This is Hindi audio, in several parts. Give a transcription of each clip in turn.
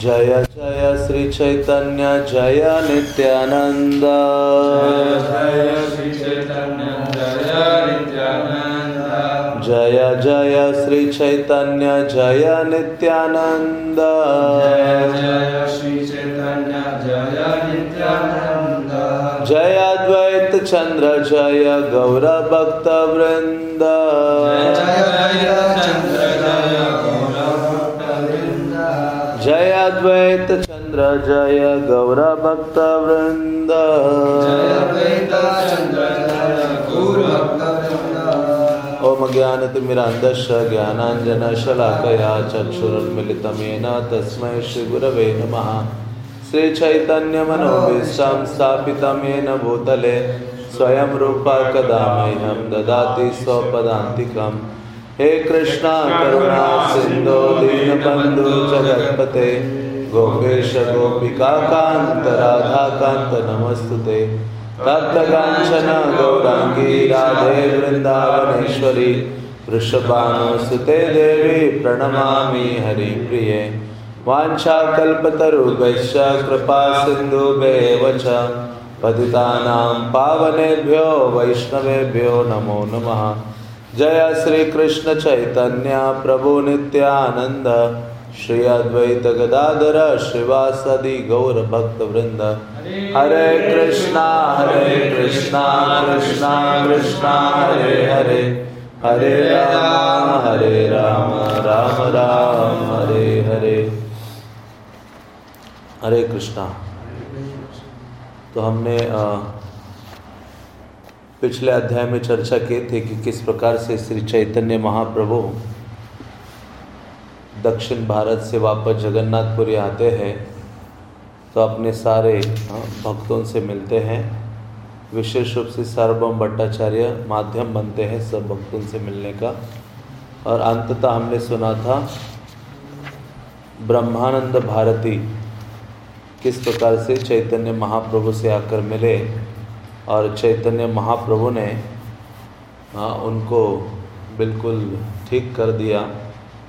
जय जय श्री चैतन्य, जय नित्यानंद जय श्री चैतन्य जय नित्यानंद जय जय श्री चैतन्य, जय नित्यानंद जय श्री चैतन्य जय नित्यानंद जय अद्वैत चंद्र, जय गौर भक्त वृंद। जय चंद्र अद्वैत चंद्र जय गौर भक्त वृंद जय अद्वैत चंद्र जय गौरभक्तवृंद ओम ज्ञानतिमिरान्धस्य ज्ञानाञ्जनशलाकया चक्षुरुन्मिलितं येन तस्मै श्रीगुरवे नमः। श्रीचैतन्यमनोभीष्टं स्थापितं येन भूतले स्वयं रूपा कदा मह्यं ददाति स्वपदान्तिकं। हे कृष्णा, करुणा, सिन्धो, दीनबन्धु, जगत्पते। गोपेश गोपिकान्त राधाकान्त नमस्तु ते तप्तकाञ्चन गौराङ्गी राधे वृन्दावनेश्वरी वृषभानुसुते देवी प्रणमामि हरिप्रिये। वाञ्छाकल्पतरुभ्यश्च कृपा सिन्धुभ्येव च। पतितानां पावनेभ्यो वैष्णवेभ्यो नमो नमः। जय श्रीकृष्ण चैतन्य प्रभु नित्यानन्द। श्री अद्वैत गदाधर श्रीवासदि गौर भक्त वृंद हरे कृष्णा हरे कृष्णा कृष्णा कृष्णा, हरे हरे। हरे राम हरे राम राम राम, हरे हरे। हरे कृष्णा। तो हमने पिछले अध्याय में चर्चा की थी कि किस प्रकार से श्री चैतन्य महाप्रभु दक्षिण भारत से वापस जगन्नाथपुरी आते हैं तो अपने सारे भक्तों से मिलते हैं। विशेष रूप से सार्वभौम भट्टाचार्य माध्यम बनते हैं सब भक्तों से मिलने का। और अंततः हमने सुना था, ब्रह्मानंद भारती किस प्रकार से चैतन्य महाप्रभु से आकर मिले और चैतन्य महाप्रभु ने हाँ उनको बिल्कुल ठीक कर दिया।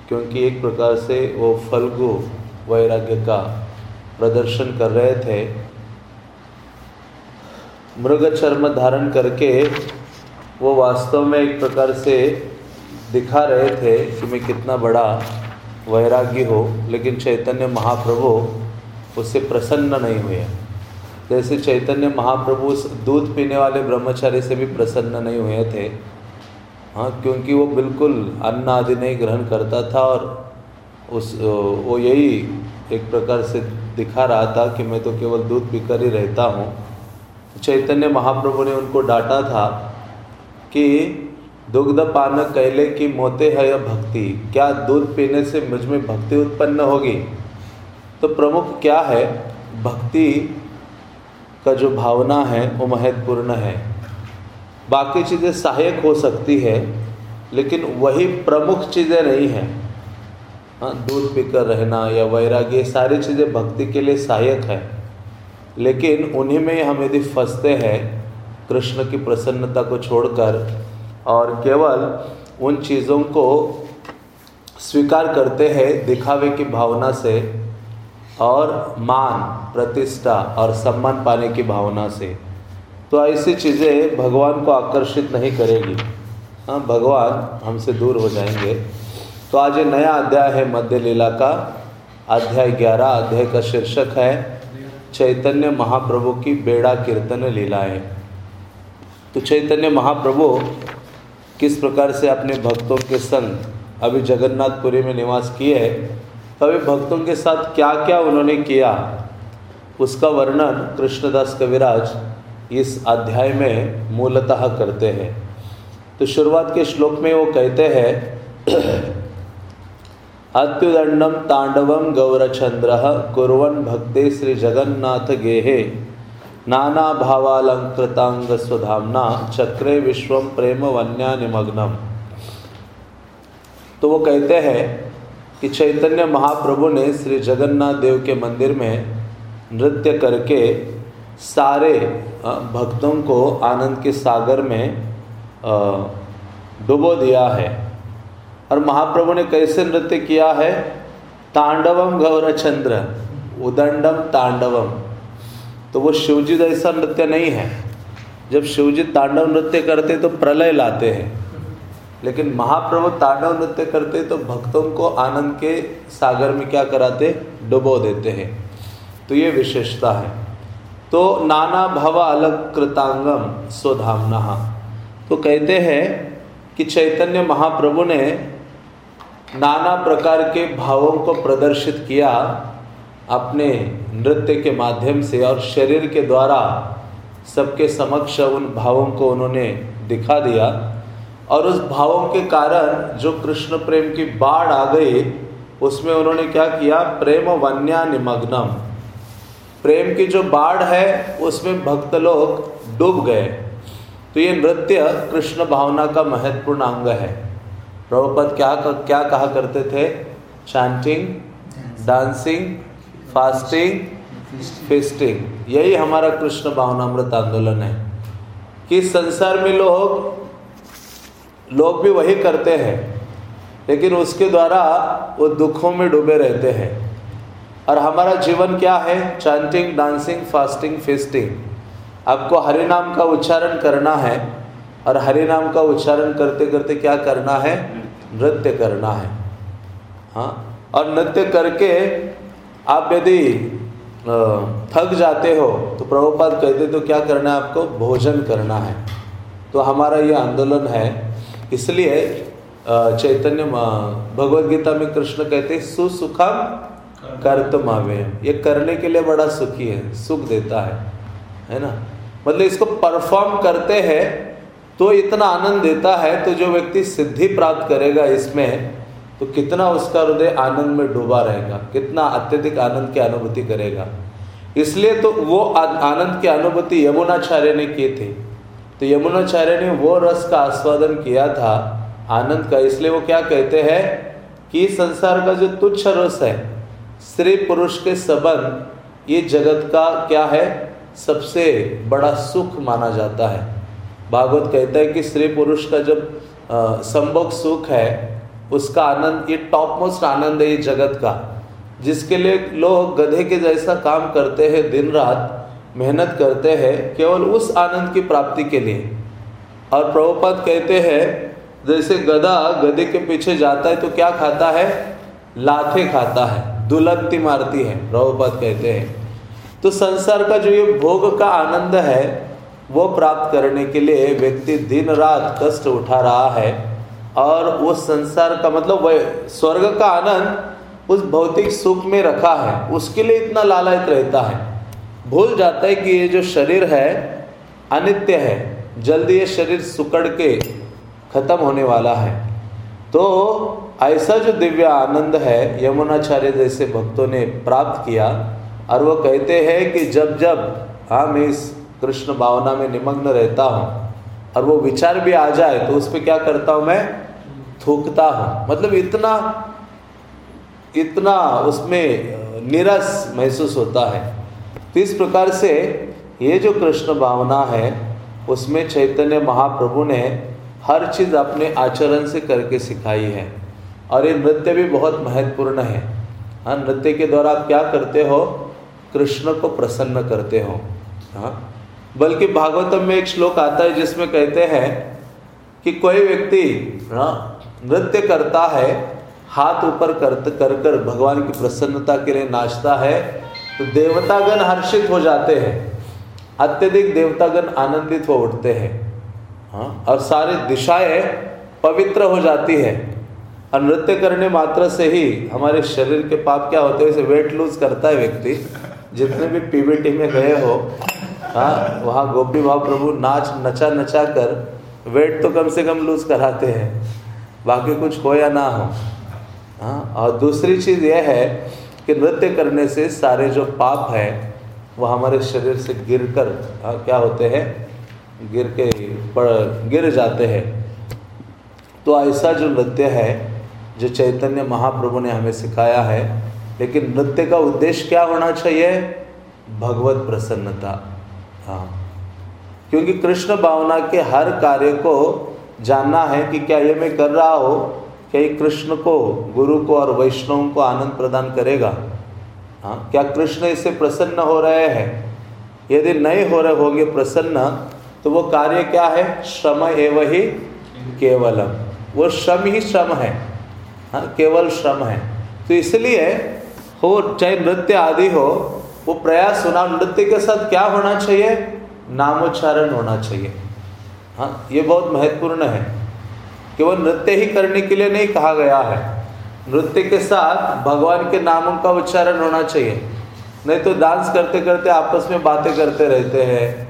क्योंकि एक प्रकार से वो फल्गु वैराग्य का प्रदर्शन कर रहे थे। मृग चर्म धारण करके वो वास्तव में एक प्रकार से दिखा रहे थे कि मैं कितना बड़ा वैरागी हो, लेकिन चैतन्य महाप्रभु उससे प्रसन्न नहीं हुए। जैसे चैतन्य महाप्रभु दूध पीने वाले ब्रह्मचारी से भी प्रसन्न नहीं हुए थे हाँ क्योंकि वो बिल्कुल अन्न आदि नहीं ग्रहण करता था और उस, वो यही एक प्रकार से दिखा रहा था कि मैं तो केवल दूध पीकर ही रहता हूँ। चैतन्य महाप्रभु ने उनको डांटा था कि दुग्ध पान कैले की मोते है यह भक्ति। क्या दूध पीने से मुझमें भक्ति उत्पन्न होगी? तो प्रमुख क्या है? भक्ति का जो भावना है, वो महत्वपूर्ण है। बाकी चीज़ें सहायक हो सकती है, लेकिन वही प्रमुख चीज़ें नहीं हैं। हाँ दूध पीकर रहना या वैराग्य सारी चीज़ें भक्ति के लिए सहायक है। लेकिन उन्हीं में हम यदि फंसते हैं, कृष्ण की प्रसन्नता को छोड़कर, और केवल उन चीज़ों को स्वीकार करते हैं दिखावे की भावना से, और मान, प्रतिष्ठा और सम्मान पाने की भावना से तो ऐसी चीज़ें भगवान को आकर्षित नहीं करेगी। हाँ भगवान हमसे दूर हो जाएँगे। तो आज ये नया अध्याय है मध्य लीला का। अध्याय ग्यारह, अध्याय का शीर्षक है, चैतन्य महाप्रभु की बेड़ा कीर्तन लीलाएँ। तो चैतन्य महाप्रभु किस प्रकार से अपने भक्तों के संग अभी जगन्नाथपुरी में निवास किए तो अभी भक्तों के साथ क्या क्या उन्होंने किया, उसका वर्णन कृष्णदास कविराज इस अध्याय में मूलतः करते हैं। तो शुरुआत के श्लोक में वो कहते हैं अत्युदंडम तांडवम गौरचंद्र कुरन भक्ते श्री जगन्नाथ गेहे। नाना भावालंकृतांग स्वधामना चक्रे विश्वम प्रेम वन्या निमग्नम तो वो कहते हैं कि चैतन्य महाप्रभु ने श्री जगन्नाथ देव के मंदिर में नृत्य करके सारे भक्तों को आनंद के सागर में डुबो दिया है। और महाप्रभु ने कैसे नृत्य किया है? तांडवम गौरचंद्र, उदंडम तांडवम। तो वो शिवजी जैसा नृत्य नहीं है। जब शिवजी तांडव नृत्य करते तो प्रलय लाते हैं। लेकिन महाप्रभु तांडव नृत्य करते तो भक्तों को आनंद के सागर में क्या कराते? डुबो देते हैं। तो ये विशेषता है। तो नाना भव अलग कृतांगम स्वधामना। तो कहते हैं कि चैतन्य महाप्रभु ने नाना प्रकार के भावों को प्रदर्शित किया अपने नृत्य के माध्यम से और शरीर के द्वारा सबके समक्ष उन भावों को उन्होंने दिखा दिया और उस भावों के कारण जो कृष्ण प्रेम की बाढ़ आ गई, उसमें उन्होंने क्या किया? प्रेम वन्या निमग्नम प्रेम की जो बाढ़ है, उसमें भक्त लोग डूब गए। तो ये नृत्य कृष्ण भावना का महत्वपूर्ण अंग है। प्रभुपद क्या क्या कहा करते थे? चैंटिंग डांसिंग फास्टिंग फेस्टिंग यही हमारा कृष्ण भावनामृत आंदोलन है। कि संसार में लोग लोग भी वही करते हैं, लेकिन उसके द्वारा वो दुखों में डूबे रहते हैं। और हमारा जीवन क्या है? चैंटिंग डांसिंग फास्टिंग फेस्टिंग आपको हरि नाम का उच्चारण करना है और हरि नाम का उच्चारण करते करते क्या करना है? नृत्य करना है। हाँ? और नृत्य करके आप यदि थक जाते हो तो प्रभुपाद कहते तो क्या करना है आपको? भोजन करना है। तो हमारा ये आंदोलन है। इसलिए चैतन्य भगवत गीता में कृष्ण कहते सुसुखम कर्तमावे ये करने के लिए बड़ा सुखी है, सुख देता है है ना? मतलब इसको परफॉर्म करते हैं तो इतना आनंद देता है तो जो व्यक्ति सिद्धि प्राप्त करेगा इसमें तो कितना उसका हृदय आनंद में डूबा रहेगा, कितना अत्यधिक आनंद की अनुभूति करेगा। इसलिए तो वो आनंद की अनुभूति यमुनाचार्य ने की थी। तो यमुनाचार्य ने वो रस का आस्वादन किया था, आनंद का। इसलिए वो क्या कहते हैं कि संसार का जो तुच्छ रस है स्त्री पुरुष के संबंध, ये जगत का क्या है? सबसे बड़ा सुख माना जाता है। भागवत कहता है कि स्त्री पुरुष का जब संभोग सुख है, उसका आनंद, ये टॉप मोस्ट आनंद है ये जगत का। जिसके लिए लोग गधे के जैसा काम करते हैं दिन रात, मेहनत करते हैं, केवल उस आनंद की प्राप्ति के लिए। और प्रभुपद कहते हैं, जैसे गधा गधे के पीछे जाता है तो क्या खाता है? लाथे खाता है। दुलंती मारती है, प्रभुपद कहते हैं। तो संसार का जो ये भोग का आनंद है, वो प्राप्त करने के लिए व्यक्ति दिन रात कष्ट उठा रहा है और वो संसार का मतलब वह स्वर्ग का आनंद उस भौतिक सुख में रखा है, उसके लिए इतना लालयत रहता है। भूल जाता है कि ये जो शरीर है, अनित्य है, जल्दी ये शरीर सुकड़ के खत्म होने वाला है। तो ऐसा जो दिव्य आनंद है, यमुनाचार्य जैसे भक्तों ने प्राप्त किया, और वो कहते हैं कि जब जब हम इस कृष्ण भावना में निमग्न रहता हूँ, और वो विचार भी आ जाए तो उस पर क्या करता हूँ मैं? थूकता हूँ। मतलब इतना इतना उसमें निरस महसूस होता है। तो इस प्रकार से ये जो कृष्ण भावना है, उसमें चैतन्य महाप्रभु ने हर चीज़ अपने आचरण से करके सिखाई है। और ये नृत्य भी बहुत महत्वपूर्ण है। हाँ नृत्य के द्वारा आप क्या करते हो? कृष्ण को प्रसन्न करते हो। हाँ बल्कि भागवतम में एक श्लोक आता है जिसमें कहते हैं कि कोई व्यक्ति हाँ नृत्य करता है, हाथ ऊपर कर कर कर भगवान की प्रसन्नता के लिए नाचता है तो देवतागण हर्षित हो जाते हैं। अत्यधिक देवतागण आनंदित हो उठते हैं। हाँ और सारी दिशाएँ पवित्र हो जाती है। और नृत्य करने मात्र से ही हमारे शरीर के पाप क्या होते हैं वेट लूज करता है व्यक्ति। जितने भी पीबीटी में गए हो हाँ वहाँ गोपी भाव प्रभु नाच, नचा नचा कर वेट तो कम से कम लूज कराते हैं। बाकी कुछ हो या ना हो हाँ और दूसरी चीज़ यह है कि नृत्य करने से सारे जो पाप है, वो हमारे शरीर से गिर कर हाँ क्या होते हैं, गिर के पड़, गिर जाते हैं। तो ऐसा जो नृत्य है जो चैतन्य महाप्रभु ने हमें सिखाया है, लेकिन नृत्य का उद्देश्य क्या होना चाहिए? भगवत प्रसन्नता। हाँ। क्योंकि कृष्ण भावना के हर कार्य को जानना है कि क्या ये मैं कर रहा हो? क्या ये कृष्ण को, गुरु को और वैष्णव को आनंद प्रदान करेगा? हाँ। क्या कृष्ण इससे प्रसन्न हो रहे हैं? यदि नहीं हो रहे होंगे प्रसन्न तो वो कार्य क्या है? श्रम एवं ही केवलम। वो श्रम ही श्रम है। हाँ केवल श्रम है। तो इसलिए हो, चाहे नृत्य आदि हो, वो प्रयास होना, नृत्य के साथ क्या होना चाहिए? नामोच्चारण होना चाहिए। हाँ ये बहुत महत्वपूर्ण है। केवल नृत्य ही करने के लिए नहीं कहा गया है। नृत्य के साथ भगवान के नामों का उच्चारण होना चाहिए। नहीं तो डांस करते करते आपस में बातें करते रहते हैं,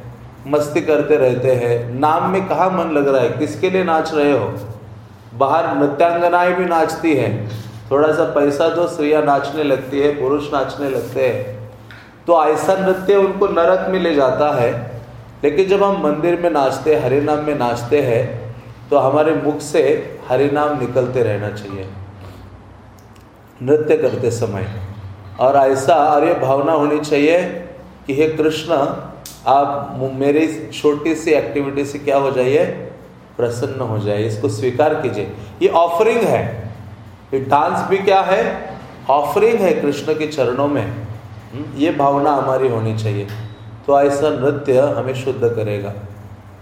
मस्ती करते रहते हैं। नाम में कहाँ मन लग रहा है? किसके लिए नाच रहे हो? बाहर नृत्यांगनाएँ भी नाचती हैं। थोड़ा सा पैसा दो, स्त्रियाँ नाचने लगती है, पुरुष नाचने लगते हैं। तो ऐसा नृत्य उनको नरक में ले जाता है। लेकिन जब हम मंदिर में नाचते हरे नाम में नाचते हैं तो हमारे मुख से हरि नाम निकलते रहना चाहिए। नृत्य करते समय। और ऐसा और ये भावना होनी चाहिए कि हे कृष्ण, आप मेरी छोटी सी एक्टिविटी से क्या हो जाइए? प्रसन्न हो जाए इसको स्वीकार कीजिए। ये ऑफरिंग है। ये डांस भी क्या है? ऑफरिंग है कृष्ण के चरणों में। हम्म, ये भावना हमारी होनी चाहिए। तो ऐसा नृत्य हमें शुद्ध करेगा।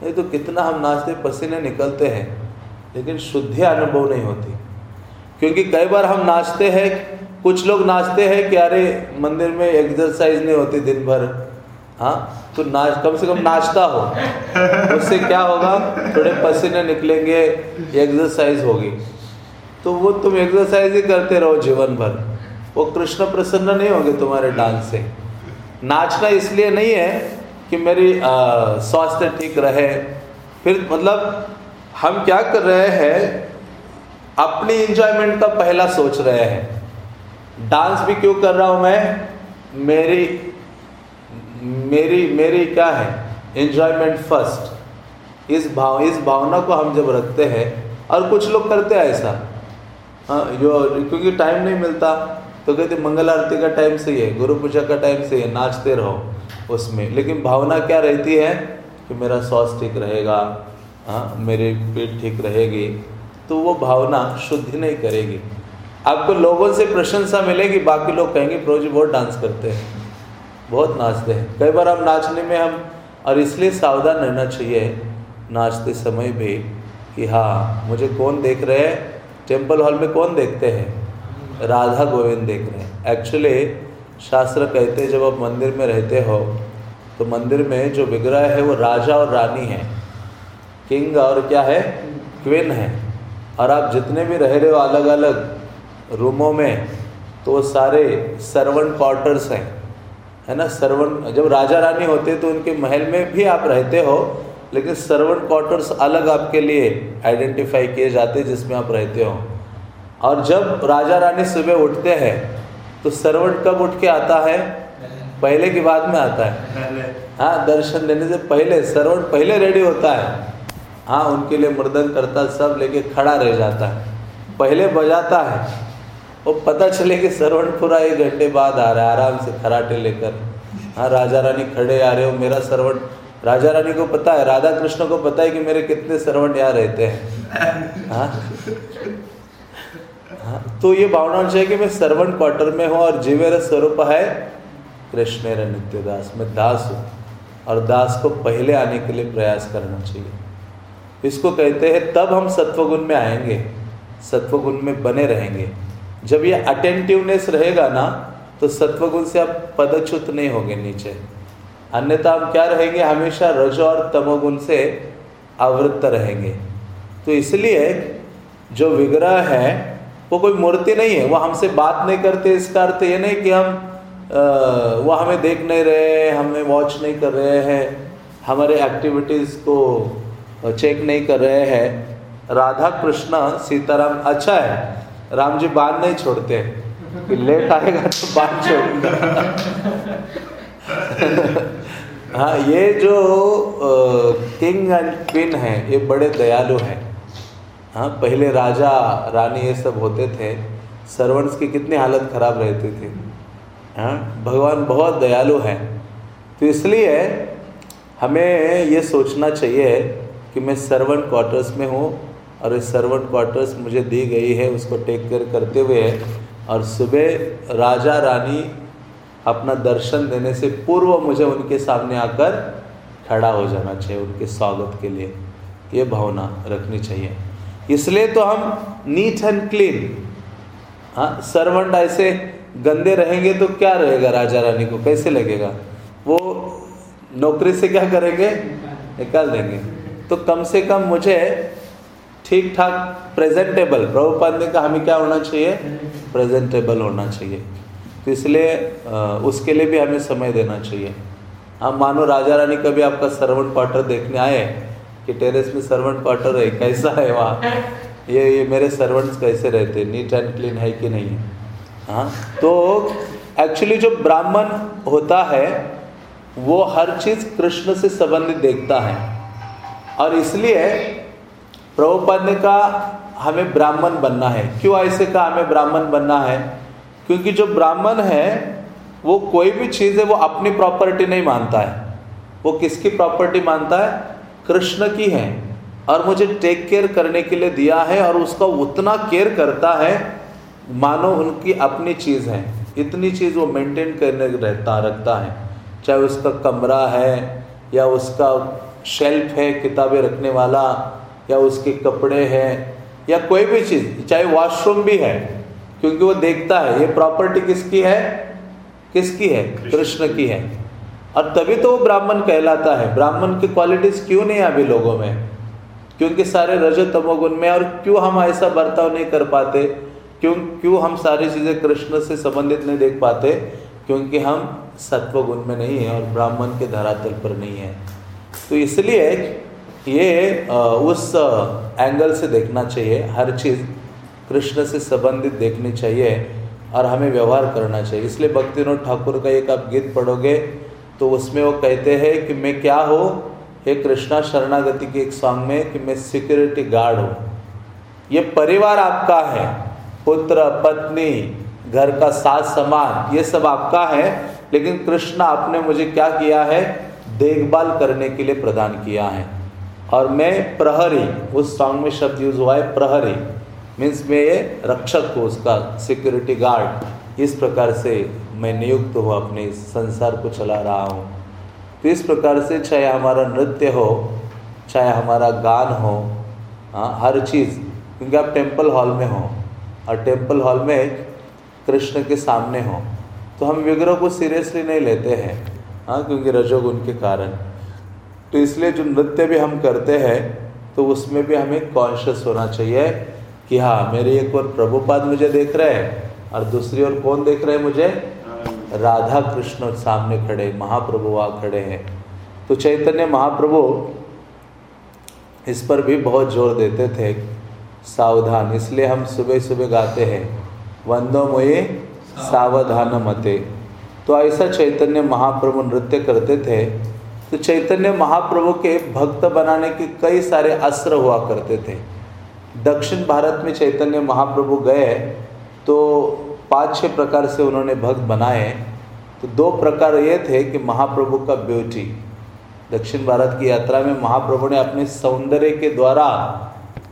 नहीं तो कितना हम नाचते पसीने निकलते हैं लेकिन शुद्धि अनुभव नहीं होती। क्योंकि कई बार हम नाचते हैं कुछ लोग नाचते हैं कि अरे मंदिर में एक्सरसाइज नहीं होती दिन भर। हाँ तो नाच कम से कम नाचता हो। उससे क्या होगा, थोड़े पसीने निकलेंगे एक्सरसाइज होगी। तो वो तुम एक्सरसाइज ही करते रहो जीवन भर वो कृष्ण प्रसन्न नहीं होंगे तुम्हारे डांस से। नाचना इसलिए नहीं है कि मेरी स्वास्थ्य ठीक रहे। फिर मतलब हम क्या कर रहे हैं, अपनी इंजॉयमेंट का पहला सोच रहे हैं। डांस भी क्यों कर रहा हूँ मैं? मेरी मेरी मेरी क्या है? इंजॉयमेंट फ़र्स्ट इस भाव, इस भावना को हम जब रखते हैं, और कुछ लोग करते हैं ऐसा। हाँ जो, क्योंकि टाइम नहीं मिलता तो कहते मंगल आरती का टाइम सही है, गुरु पूजा का टाइम सही है, नाचते रहो। उसमें। लेकिन भावना क्या रहती है? कि मेरा स्वास्थ्य ठीक रहेगा हाँ मेरी पेट ठीक रहेगी। तो वो भावना शुद्धि नहीं करेगी। आपको लोगों से प्रशंसा मिलेगी, बाकी लोग कहेंगे प्रोजी बहुत डांस करते हैं। बहुत नाचते हैं। कई बार हम नाचने में हम और इसलिए सावधान रहना चाहिए नाचते समय भी कि हाँ मुझे कौन देख रहे हैं? टेंपल हॉल में कौन देखते हैं? राधा गोविंद देख रहे हैं। एक्चुअली शास्त्र कहते हैं, जब आप मंदिर में रहते हो तो मंदिर में जो विग्रह है, वो राजा और रानी है। किंग और क्या है? क्वीन है। और आप जितने भी रह रहे हो अलग अलग रूमों में तो वो सारे सर्वेंट क्वार्टर्स हैं। है ना सर्वेंट जब राजा रानी होते तो उनके महल में भी आप रहते हो लेकिन सर्वेंट क्वार्टर्स अलग आपके लिए आइडेंटिफाई किए जाते हैं जिसमें आप रहते हो। और जब राजा रानी सुबह उठते हैं तो सर्वेंट कब उठ के आता है? पहले की बाद में आता है। हाँ दर्शन देने से पहले सर्वेंट पहले रेडी होता है। हाँ उनके लिए मर्दन करता सब लेके खड़ा रह जाता है। पहले बजाता है। वो पता चले कि सरवण पूरा एक घंटे बाद आ रहा है, आराम से खराटे लेकर। हाँ राजा रानी खड़े आ रहे हो, मेरा सरवण, राजा रानी को पता है, राधा कृष्ण को पता है कि मेरे कितने सरवण यहाँ रहते हैं। हाँ? हाँ तो ये भावना होनी चाहिए कि मैं सरवण क्वार्टर में हूँ और जीवेर स्वरूप है कृष्ण नित्य दास मैं दास हूँ और दास को पहले आने के लिए प्रयास करना चाहिए। इसको कहते हैं, तब हम सत्वगुण में आएँगे, सत्वगुण में बने रहेंगे। जब ये अटेंटिवनेस रहेगा ना तो सत्वगुण से आप पदच्युत नहीं होंगे नीचे। अन्यथा हम क्या रहेंगे? हमेशा रज और तमोगुण से आवृत्त रहेंगे। तो इसलिए जो विग्रह है, वो कोई मूर्ति नहीं है। वो हमसे बात नहीं करते, इसका अर्थ ये नहीं कि हम वो हमें देख नहीं रहे हमें वॉच नहीं कर रहे हैं, हमारे एक्टिविटीज़ को चेक नहीं कर रहे हैं। राधा कृष्ण सीताराम अच्छा है। राम जी बाँध नहीं छोड़ते लेट आएगा तो बाँध छोड़ेगा। हाँ ये जो किंग एंड क्वीन है, ये बड़े दयालु हैं। हाँ पहले राजा, रानी ये सब होते थे। सर्वेंट्स की कितनी हालत खराब रहती थी। हाँ भगवान बहुत दयालु हैं। तो इसलिए हमें ये सोचना चाहिए कि मैं सर्वेंट क्वार्टर्स में हूँ। और इस सर्वेंट क्वार्टर्स मुझे दी गई है, उसको टेक केयर करते हुए है। और सुबह राजा रानी अपना दर्शन देने से पूर्व मुझे उनके सामने आकर खड़ा हो जाना चाहिए, उनके स्वागत के लिए। ये भावना रखनी चाहिए। इसलिए तो हम नीट एंड क्लीन हाँ सर्वेंट ऐसे गंदे रहेंगे तो क्या रहेगा राजा रानी को? कैसे लगेगा? वो नौकरी से क्या करेंगे? निकाल देंगे। तो कम से कम मुझे ठीक ठाक प्रेजेंटेबल प्रभुपाद ने कहा, हमें क्या होना चाहिए? प्रेजेंटेबल होना चाहिए. तो इसलिए उसके लिए भी हमें समय देना चाहिए। हम मानो राजा रानी कभी आपका सर्वेंट क्वार्टर देखने आए कि टेरेस में सर्वेंट क्वार्टर है, कैसा है वहाँ? ये ये मेरे सर्वेंट्स कैसे रहते? हैं नीट एंड क्लीन है कि नहीं? हाँ? तो एक्चुअली जो ब्राह्मण होता है, वो हर चीज़ कृष्ण से संबंधित देखता है। और इसलिए प्रभुपद ने कहा, हमें ब्राह्मण बनना है। क्यों ऐसे कहा, हमें ब्राह्मण बनना है? क्योंकि जो ब्राह्मण है, वो कोई भी चीज़ है, वो अपनी प्रॉपर्टी नहीं मानता है। वो किसकी प्रॉपर्टी मानता है? कृष्ण की है। और मुझे टेक केयर करने के लिए दिया है और उसका उतना केयर करता है, मानो उनकी अपनी चीज़ है। इतनी चीज़ वो मेंटेन करने रहता, रखता है। चाहे उसका कमरा है या उसका शेल्फ है, किताबें रखने वाला या उसके कपड़े हैं या कोई भी चीज़ चाहे वॉशरूम भी है क्योंकि वो देखता है ये प्रॉपर्टी किसकी है? किसकी है? कृष्ण की। है। और तभी तो वो ब्राह्मण कहलाता है। ब्राह्मण की क्वालिटीज क्यों नहीं है अभी लोगों में? क्योंकि सारे रज तमोगुण में और क्यों हम ऐसा बर्ताव नहीं कर पाते? क्यों क्यों हम सारी चीज़ें कृष्ण से संबंधित नहीं देख पाते? क्योंकि हम सत्वगुण में नहीं है और ब्राह्मण के धरातल पर नहीं है। तो इसलिए ये उस एंगल से देखना चाहिए। हर चीज़ कृष्ण से संबंधित देखनी चाहिए और हमें व्यवहार करना चाहिए। इसलिए भक्तिनोद ठाकुर का एक आप गीत पढ़ोगे तो उसमें वो कहते हैं कि मैं क्या हो? हे कृष्णा, शरणागति के एक सॉन्ग में कि मैं सिक्योरिटी गार्ड हूँ। ये परिवार आपका है। पुत्र, पत्नी, घर का साथ समान, ये सब आपका है। लेकिन कृष्ण आपने मुझे क्या किया है? देखभाल करने के लिए प्रदान किया है। और मैं प्रहरी, उस सॉन्ग में शब्द यूज़ हुआ है प्रहरी। मीन्स मैं ये रक्षक हूँ, उसका सिक्योरिटी गार्ड इस प्रकार से मैं नियुक्त हूँ, अपने संसार को चला रहा हूँ। तो इस प्रकार से चाहे हमारा नृत्य हो, चाहे हमारा गान हो हाँ हर चीज़, क्योंकि आप टेंपल हॉल में हो, और टेंपल हॉल में कृष्ण के सामने हो तो हम विग्रह को सीरियसली नहीं लेते हैं हाँ क्योंकि रजोगुण के कारण। तो इसलिए जो नृत्य भी हम करते हैं तो उसमें भी हमें कॉन्शियस होना चाहिए कि हाँ मेरे एक और प्रभुपाद मुझे देख रहे हैं और दूसरी ओर कौन देख रहे हैं मुझे? राधा। कृष्ण सामने खड़े महाप्रभु वहाँ खड़े हैं। तो चैतन्य महाप्रभु इस पर भी बहुत ज़ोर देते थे सावधान। इसलिए हम सुबह सुबह गाते हैं वंदो मोये सावधान मते तो ऐसा चैतन्य महाप्रभु नृत्य करते थे तो चैतन्य महाप्रभु के भक्त बनाने के कई सारे अस्त्र हुआ करते थे। दक्षिण भारत में चैतन्य महाप्रभु गए तो पाँच छः प्रकार से उन्होंने भक्त बनाए। तो दो प्रकार ये थे कि महाप्रभु का ब्यूटी। दक्षिण भारत की यात्रा में महाप्रभु ने अपने सौंदर्य के द्वारा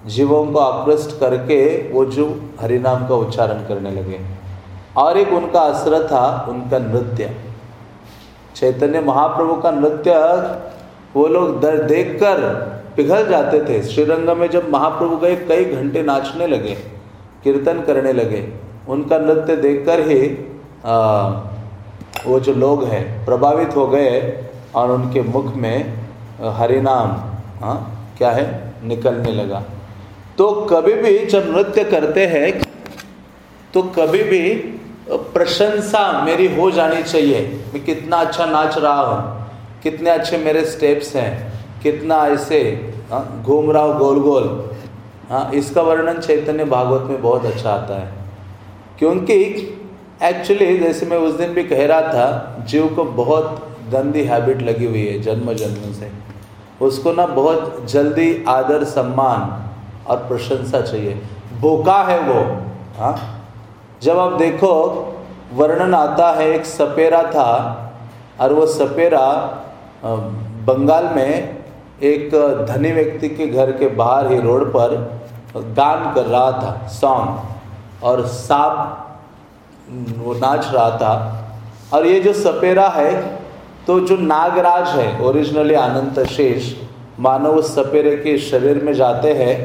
जीवों को आकृष्ट करके वो जो हरिनाम का उच्चारण करने लगे। और एक उनका असर था, उनका नृत्य। चैतन्य महाप्रभु का नृत्य वो लोग दर देख कर पिघल जाते थे। श्रीरंग में जब महाप्रभु गए कई घंटे नाचने लगे कीर्तन करने लगे। उनका नृत्य देखकर ही आ, वो जो लोग हैं प्रभावित हो गए और उनके मुख में हरिनाम हाँ क्या है? निकलने लगा। तो कभी भी जब नृत्य करते हैं तो कभी भी प्रशंसा मेरी हो जानी चाहिए मैं कितना अच्छा नाच रहा हूँ कितने अच्छे मेरे स्टेप्स हैं कितना ऐसे हाँ, घूम रहा हूँ गोल गोल हाँ इसका वर्णन चैतन्य भागवत में बहुत अच्छा आता है। क्योंकि एक्चुअली जैसे मैं उस दिन भी कह रहा था जीव को बहुत गंदी हैबिट लगी हुई है जन्म जन्म से। उसको ना बहुत जल्दी आदर सम्मान और प्रशंसा चाहिए। भूखा है वो हाँ जब आप देखो, वर्णन आता है एक सपेरा था, और वो सपेरा बंगाल में एक धनी व्यक्ति के घर के बाहर ही रोड पर गान कर रहा था सॉन्ग और सांप, वो नाच रहा था। और ये जो सपेरा है तो जो नागराज है ओरिजिनली अनंत शेष मानव उस सपेरे के शरीर में जाते हैं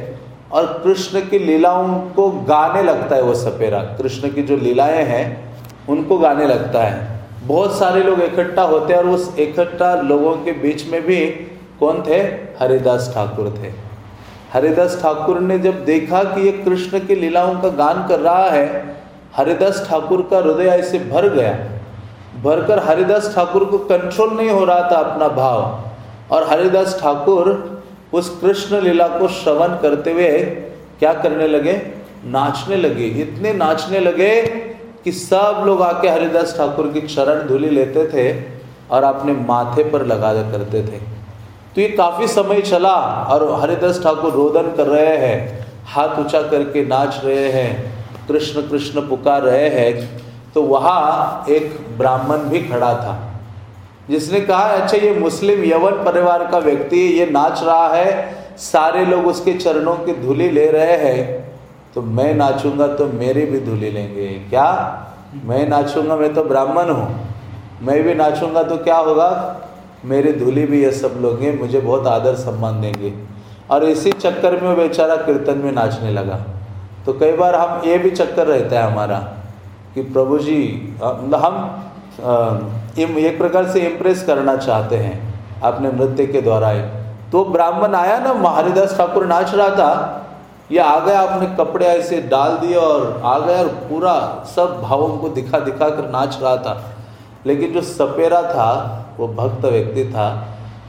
और कृष्ण की लीलाओं को गाने लगता है वो सपेरा। कृष्ण की जो लीलाएँ हैं, उनको गाने लगता है। बहुत सारे लोग इकट्ठा होते हैं और उस इकट्ठा लोगों के बीच में भी कौन थे? हरिदास ठाकुर थे। हरिदास ठाकुर ने जब देखा कि ये कृष्ण की लीलाओं का गान कर रहा है, हरिदास ठाकुर का हृदय ऐसे भर गया। भरकर हरिदास ठाकुर को कंट्रोल नहीं हो रहा था अपना भाव। और हरिदास ठाकुर उस कृष्ण लीला को श्रवण करते हुए क्या करने लगे? नाचने लगे। इतने नाचने लगे कि सब लोग आके हरिदास ठाकुर की चरण धूली लेते थे और अपने माथे पर लगा करते थे। तो ये काफ़ी समय चला और हरिदास ठाकुर रोदन कर रहे हैं, हाथ ऊँचा करके नाच रहे हैं, कृष्ण कृष्ण पुकार रहे हैं। तो वहाँ एक ब्राह्मण भी खड़ा था। जिसने कहा अच्छा ये मुस्लिम यवन परिवार का व्यक्ति ये नाच रहा है, सारे लोग उसके चरणों की धूली ले रहे हैं तो मैं नाचूँगा तो मेरी भी धूली लेंगे। क्या? मैं नाचूँगा, मैं तो ब्राह्मण हूँ। मैं भी नाचूँगा तो क्या होगा? मेरी धूली भी ये सब लोग हैं, मुझे बहुत आदर सम्मान देंगे। और इसी चक्कर में बेचारा कीर्तन में नाचने लगा। तो कई बार हम ये भी चक्कर रहता है हमारा कि प्रभु जी हम एक प्रकार से इम्प्रेस करना चाहते हैं अपने नृत्य के द्वारा तो ब्राह्मण आया ना, महारिदास ठाकुर नाच रहा था, ये आ गया अपने कपड़े ऐसे डाल दिए और आ गया और पूरा सब भावों को दिखा दिखा कर नाच रहा था। लेकिन जो सपेरा था, वो भक्त व्यक्ति था,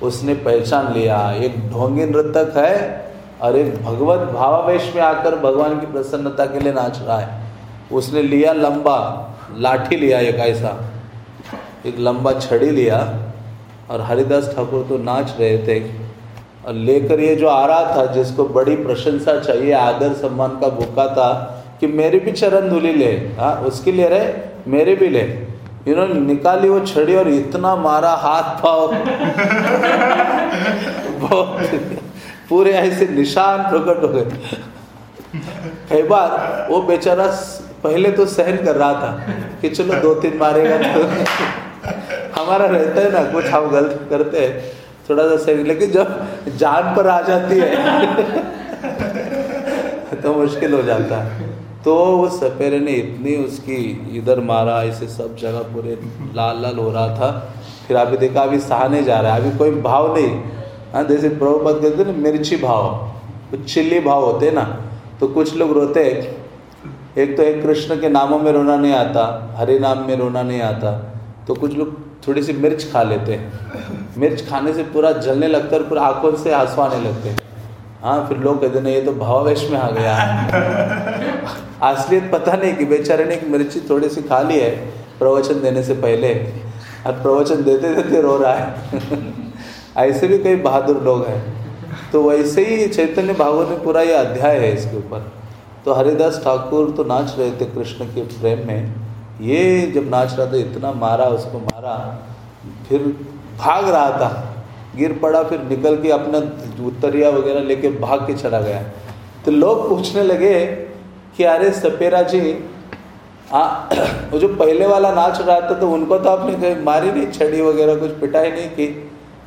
उसने पहचान लिया, एक ढोंगी नृतक है और एक भगवत भावावेश में आकर भगवान की प्रसन्नता के लिए नाच रहा है। उसने लिया लंबा, लाठी लिया एक ऐसा। एक लंबा छड़ी लिया और हरिदास ठाकुर तो नाच रहे थे। और लेकर ये जो आ रहा था, जिसको बड़ी प्रशंसा चाहिए, आदर सम्मान का भूखा था कि मेरे भी चरण धुली ले। हाँ उसके लिए रहे मेरे भी ले। इन्होंने निकाली वो छड़ी और इतना मारा हाथ पाव। बहुत पूरे ऐसे निशान प्रकट हो गए। कई बार वो बेचारा पहले तो सहन कर रहा था कि चलो दो तीन मारेगा तो। हमारा रहता है ना, कुछ हम गलत करते हैं, थोड़ा सा सही, लेकिन जब जान पर आ जाती है तो मुश्किल हो जाता है। तो उस सपेरे ने इतनी उसकी इधर मारा, ऐसे सब जगह पूरे लाल लाल हो रहा था। फिर अभी देखा, अभी सहा नहीं जा रहा है, अभी कोई भाव नहीं। हाँ जैसे प्रभुपद कहते हैं ना, मिर्ची भाव, कुछ चिल्ली भाव होते हैं ना तो कुछ लोग रोते एक तो एक कृष्ण के नामों में रोना नहीं आता, हरे नाम में रोना नहीं आता तो कुछ लोग थोड़ी सी मिर्च खा लेते हैं। मिर्च खाने से पूरा जलने लगता है और पूरा आँखों से आँसू आने लगते हैं। हाँ फिर लोग कहते नहीं ये तो भावावेश में आ गया। असलियत पता नहीं कि बेचारे ने एक मिर्ची थोड़ी सी खा ली है प्रवचन देने से पहले। और प्रवचन देते देते रो रहा है। ऐसे भी कई बहादुर लोग हैं। तो वैसे ही चैतन्य भागवत में पूरा ये अध्याय है इसके ऊपर। तो हरिदास ठाकुर तो नाच रहे थे कृष्ण के प्रेम में। ये जब नाच रहा था इतना मारा उसको मारा फिर भाग रहा था। गिर पड़ा फिर निकल के अपना उत्तरिया वगैरह लेके भाग के चला गया। तो लोग पूछने लगे कि अरे सपेरा जी आ, वो जो पहले वाला नाच रहा था तो उनको तो आपने कहीं मारी नहीं छड़ी वगैरह कुछ पिटाई नहीं की?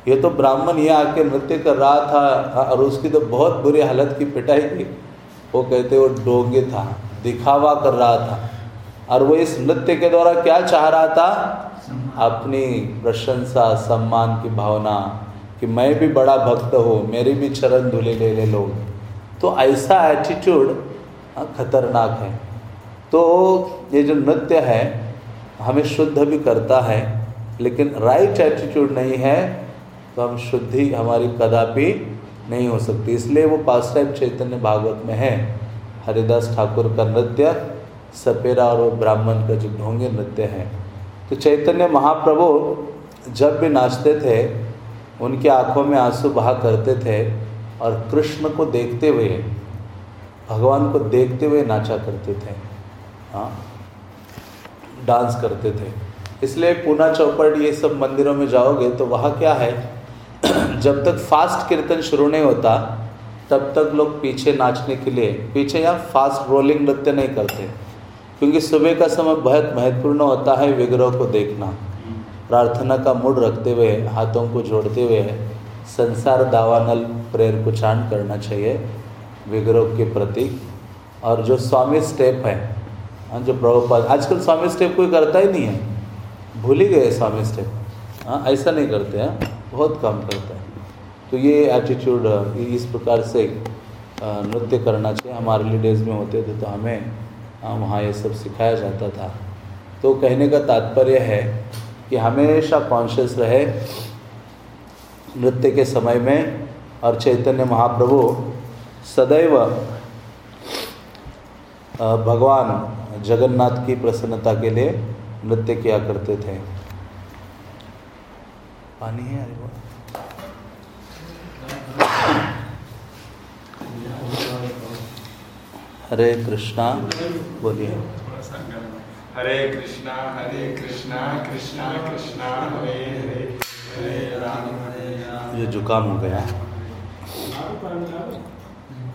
ये तो ब्राह्मण यहाँ आके नृत्य कर रहा था और उसकी तो बहुत बुरी हालत की पिटाई की। वो कहते वो डोंगे था दिखावा कर रहा था। और वो इस नृत्य के द्वारा क्या चाह रहा था? अपनी प्रशंसा, सम्मान की भावना कि मैं भी बड़ा भक्त हूँ, मेरी भी चरण धुले ले ले लोग। तो ऐसा एटीट्यूड खतरनाक है। तो ये जो नृत्य है, हमें शुद्ध भी करता है, लेकिन राइट एटीट्यूड नहीं है तो हम शुद्धि, हमारी कदापि नहीं हो सकती। इसलिए वो पास टाइम चैतन्य भागवत में है, हरिदास ठाकुर का नृत्य सपेरा और ब्राह्मण का जो ढोंगे नृत्य हैं। तो चैतन्य महाप्रभु जब भी नाचते थे, उनकी आँखों में आँसू बहा करते थे और कृष्ण को देखते हुए, भगवान को देखते हुए नाचा करते थे। हाँ डांस करते थे। इसलिए पूना चौपड़ ये सब मंदिरों में जाओगे तो वहाँ क्या है, जब तक फास्ट कीर्तन शुरू नहीं होता, तब तक लोग पीछे नाचने के लिए, पीछे या फास्ट रोलिंग नृत्य नहीं करते। क्योंकि सुबह का समय बहुत महत्वपूर्ण होता है विग्रह को देखना। प्रार्थना का मूड रखते हुए, हाथों को जोड़ते हुए, संसार दावानल प्रेयर को चाँद करना चाहिए विग्रह के प्रति। और जो स्वामी स्टेप है हाँ जो प्रभुपाद, आजकल स्वामी स्टेप कोई करता ही नहीं है। भूल ही गए स्वामी स्टेप। हाँ ऐसा नहीं करते, हैं, बहुत कम करते हैं। तो ये एटीट्यूड इस प्रकार से नृत्य करना चाहिए। हमारे लिए डेज़ में होते थे तो हमें वहाँ ये सब सिखाया जाता था। तो कहने का तात्पर्य है कि हमेशा कॉन्शियस रहे नृत्य के समय में और चैतन्य महाप्रभु सदैव भगवान जगन्नाथ की प्रसन्नता के लिए नृत्य किया करते थे। पानी है अरे हरे कृष्णा बोलिए। हरे कृष्णा हरे कृष्णा कृष्णा कृष्णा हरे हरे हरे राम हरे राम। ये जुकाम हो गया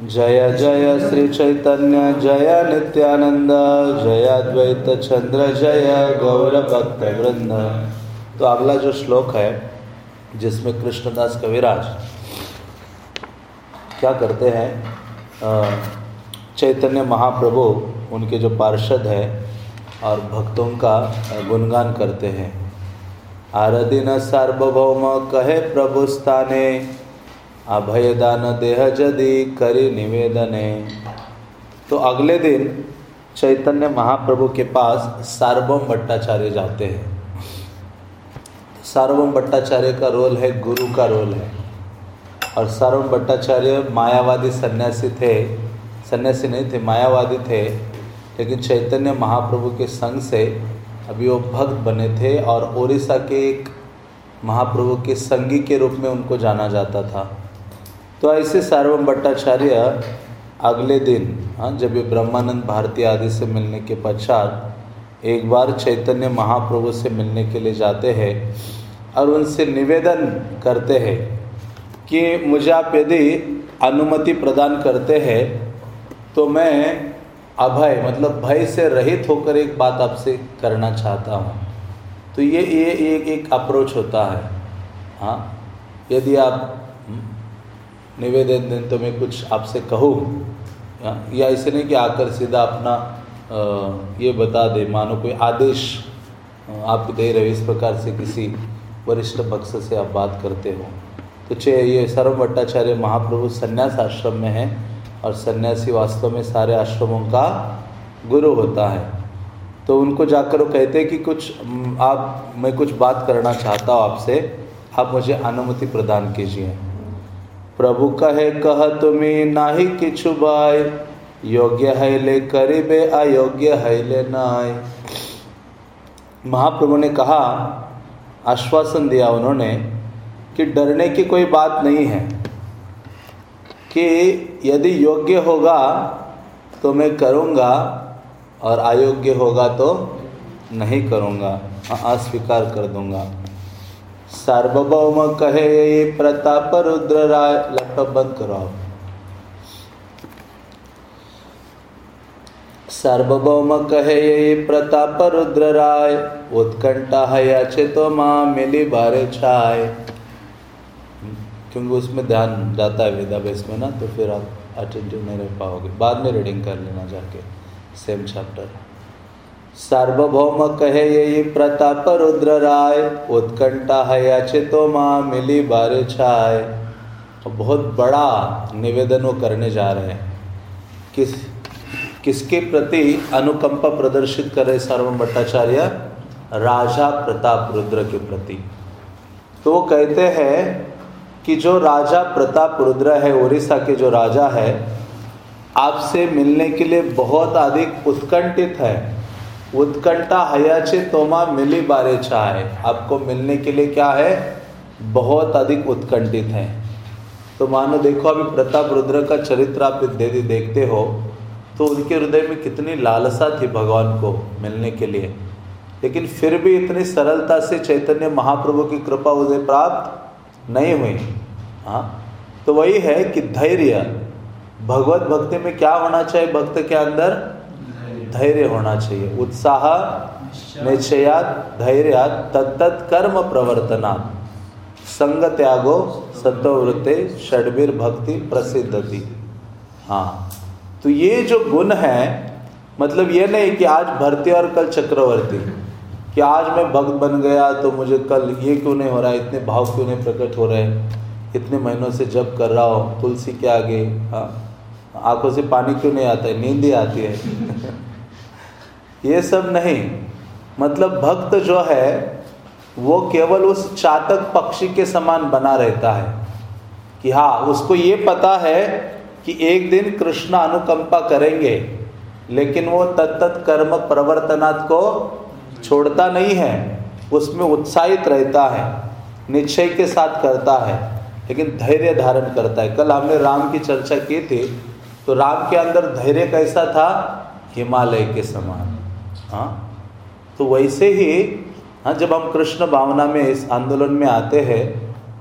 जय जय श्री चैतन्य जय नित्यानंद जय अद्वैत चंद्र जय गौर भक्त वृंद। तो अगला जो श्लोक है जिसमें कृष्णदास कविराज क्या करते हैं चैतन्य महाप्रभु उनके जो पार्षद है और भक्तों का गुणगान करते हैं। आरदिन सार्वभौम कहे प्रभु स्थाने अभयदान देह जदि करी निवेदने। तो अगले दिन चैतन्य महाप्रभु के पास सार्वम भट्टाचार्य जाते हैं। सार्वभौम भट्टाचार्य का रोल है, गुरु का रोल है। और सार्वम भट्टाचार्य मायावादी सन्यासी थे सन्यासी नहीं थे, मायावादी थे, लेकिन चैतन्य महाप्रभु के संग से अभी वो भक्त बने थे और ओडिशा के एक महाप्रभु के संगी के रूप में उनको जाना जाता था। तो ऐसे सार्वम भट्टाचार्य अगले दिन हाँ जब ये ब्रह्मानंद भारती आदि से मिलने के पश्चात एक बार चैतन्य महाप्रभु से मिलने के लिए जाते हैं और उनसे निवेदन करते हैं कि मुझे आप यदि अनुमति प्रदान करते हैं तो मैं अभय मतलब भय से रहित होकर एक बात आपसे करना चाहता हूँ। तो ये ये एक एक अप्रोच होता है। हाँ? यदि आप हम्म, निवेदन दें तो मैं कुछ आपसे कहूँ। या ऐसे नहीं कि आकर सीधा अपना ये बता दे मानो कोई आदेश आप दे रहे इस प्रकार से किसी वरिष्ठ पक्ष से आप बात करते हो। तो चे ये सर्व भट्टाचार्य महाप्रभु संन्यास आश्रम में है। और सन्यासी वास्तव में सारे आश्रमों का गुरु होता है। तो उनको जाकर वो कहते हैं कि कुछ आप, मैं कुछ बात करना चाहता हूँ आपसे। आप मुझे अनुमति प्रदान कीजिए। प्रभु कहे, कह तुम्हें ना ही किछु बाय योग्य है ले करीबे, अयोग्य है ले नाय महाप्रभु ने कहा, आश्वासन दिया उन्होंने कि डरने की कोई बात नहीं है। कि यदि योग्य होगा तो मैं करूँगा और अयोग्य होगा तो नहीं करूँगा। अस्वीकार कर दूँगा। सार्वभौम कहे ये प्रताप रुद्र राय लैपटॉप बंद करो। सार्वभौम कहे ये प्रताप रुद्र राय, उत्कंठा है अच्छे तो माँ मिली बारे छाए। क्योंकि उसमें ध्यान जाता है वेदाबेस में ना तो फिर आप अटेंटिव नहीं रह पाओगे। बाद में रीडिंग कर लेना जाके सेम चैप्टर सार्वभौम कहे यही प्रताप रुद्र राय, उत्कंठा है तो माँ मिली बारे छाए बहुत बड़ा निवेदन वो करने जा रहे हैं। किस, किसके प्रति अनुकंपा प्रदर्शित कर रहे सार्वम भट्टाचार्य? राजा प्रताप रुद्र के प्रति। तो वो कहते हैं कि जो राजा प्रताप रुद्र है उड़ीसा के जो राजा है, आपसे मिलने के लिए बहुत अधिक उत्कंठित है। उत्कंठा हयाचे तोमा मिली बारे चाहे। आपको मिलने के लिए क्या है? बहुत अधिक उत्कंठित है। तो मानो देखो, अभी प्रताप रुद्र का चरित्र आप यदि देखते हो तो उनके हृदय में कितनी लालसा थी भगवान को मिलने के लिए। लेकिन फिर भी इतनी सरलता से चैतन्य महाप्रभु की कृपा उन्हें प्राप्त नहीं हुई। हाँ? तो वही है कि धैर्य, भगवत भक्ति में क्या होना चाहिए भक्त के अंदर? धैर्य होना चाहिए। उत्साह निश्चया धैर्य तत्त कर्म प्रवर्तना संग त्यागो, सत्ववृत्ते षडवीर भक्ति प्रसिद्ध थी हाँ। तो ये जो गुण है मतलब ये नहीं कि आज भर्ती और कल चक्रवर्ती। कि आज मैं भक्त बन गया तो मुझे कल ये क्यों नहीं हो रहा है? इतने भाव क्यों नहीं प्रकट हो रहे हैं? इतने महीनों से जब कर रहा हो, तुलसी के आगे हाँ। आँखों से पानी क्यों नहीं आता है? नींद ही आती है। ये सब नहीं। मतलब भक्त जो है, वो केवल उस चातक पक्षी के समान बना रहता है। कि हाँ उसको ये पता है कि एक दिन कृष्ण अनुकंपा करेंगे, लेकिन वो तत्त कर्म प्रवर्तनात् को छोड़ता नहीं है, उसमें उत्साहित रहता है, निश्चय के साथ करता है, लेकिन धैर्य धारण करता है। कल हमने राम की चर्चा की थी तो राम के अंदर धैर्य कैसा था? हिमालय के समान। हाँ? तो वैसे ही हाँ जब हम कृष्ण भावना में इस आंदोलन में आते हैं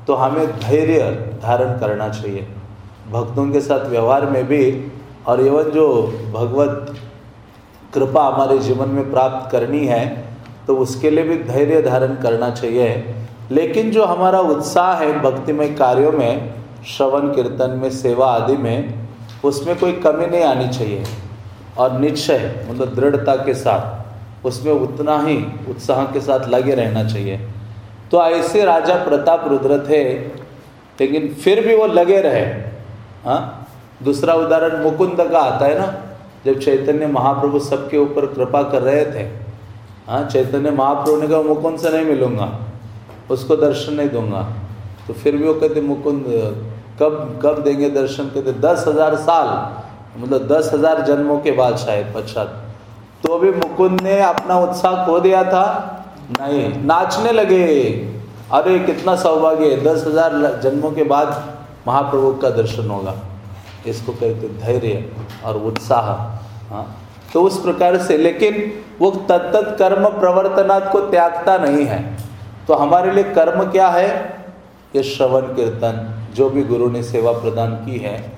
तो हमें धैर्य धारण करना चाहिए। भक्तों के साथ व्यवहार में भी, और एवं जो भगवत कृपा हमारे जीवन में प्राप्त करनी है तो उसके लिए भी धैर्य धारण करना चाहिए। लेकिन जो हमारा उत्साह है भक्तिमय कार्यों में, श्रवण, कीर्तन में, सेवा आदि में, उसमें कोई कमी नहीं आनी चाहिए। और निश्चय मतलब दृढ़ता के साथ, उसमें उतना ही उत्साह के साथ लगे रहना चाहिए। तो ऐसे राजा प्रताप रुद्र थे, लेकिन फिर भी वो लगे रहे। हाँ? दूसरा उदाहरण मुकुंद का आता है ना, जब चैतन्य महाप्रभु सबके ऊपर कृपा कर रहे थे। हाँ चैतन्य महाप्रभु ने कहा, मुकुंद से नहीं मिलूँगा। उसको दर्शन नहीं दूँगा। तो फिर भी वो कहते, मुकुंद, कब कब देंगे दर्शन? कहते, दस हज़ार साल मतलब दस हज़ार जन्मों के बाद शायद, पश्चात। तो भी मुकुंद ने अपना उत्साह खो दिया था। नहीं, नाचने लगे। अरे, कितना सौभाग्य है दस हज़ार जन्मों के बाद महाप्रभु का दर्शन होगा। इसको कहते धैर्य और उत्साह। हाँ। तो उस प्रकार से, लेकिन वो तत्त कर्म प्रवर्तनात् को त्यागता नहीं है। तो हमारे लिए कर्म क्या है? ये श्रवण कीर्तन, जो भी गुरु ने सेवा प्रदान की है,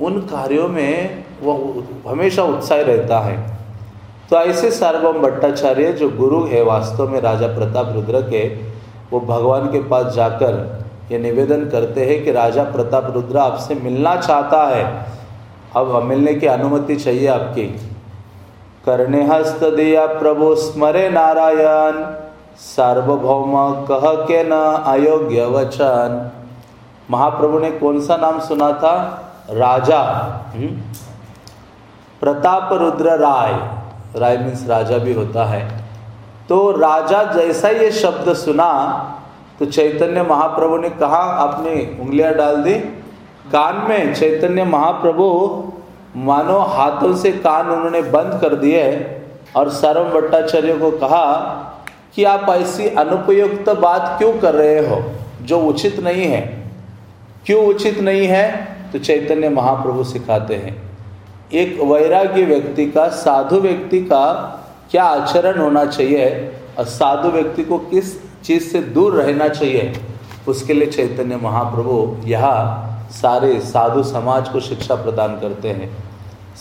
उन कार्यों में वो हमेशा उत्साह रहता है। तो ऐसे सार्वम भट्टाचार्य, जो गुरु है वास्तव में राजा प्रताप रुद्र के, वो भगवान के पास जाकर ये निवेदन करते हैं कि राजा प्रताप रुद्र आपसे मिलना चाहता है। अब मिलने की अनुमति चाहिए आपकी। करने हस्त दिया प्रभु स्मरे नारायण। सार्वभौम कह के न अयोग्य वचन महाप्रभु ने कौन सा नाम सुना था? राजा। हम्म? प्रताप रुद्र राय। राय मीन्स राजा भी होता है। तो राजा जैसा ये शब्द सुना तो चैतन्य महाप्रभु ने कहा अपनी उंगलियाँ डाल दी। कान में चैतन्य महाप्रभु मानो हाथों से कान उन्होंने बंद कर दिए और सर्व भट्टाचार्य को कहा कि आप ऐसी अनुपयुक्त बात क्यों कर रहे हो, जो उचित नहीं है? क्यों उचित नहीं है? तो चैतन्य महाप्रभु सिखाते हैं। एक वैराग्य व्यक्ति का, साधु व्यक्ति का क्या आचरण होना चाहिए और साधु व्यक्ति को किस चीज़ से दूर रहना चाहिए, उसके लिए चैतन्य महाप्रभु यहाँ सारे साधु समाज को शिक्षा प्रदान करते हैं।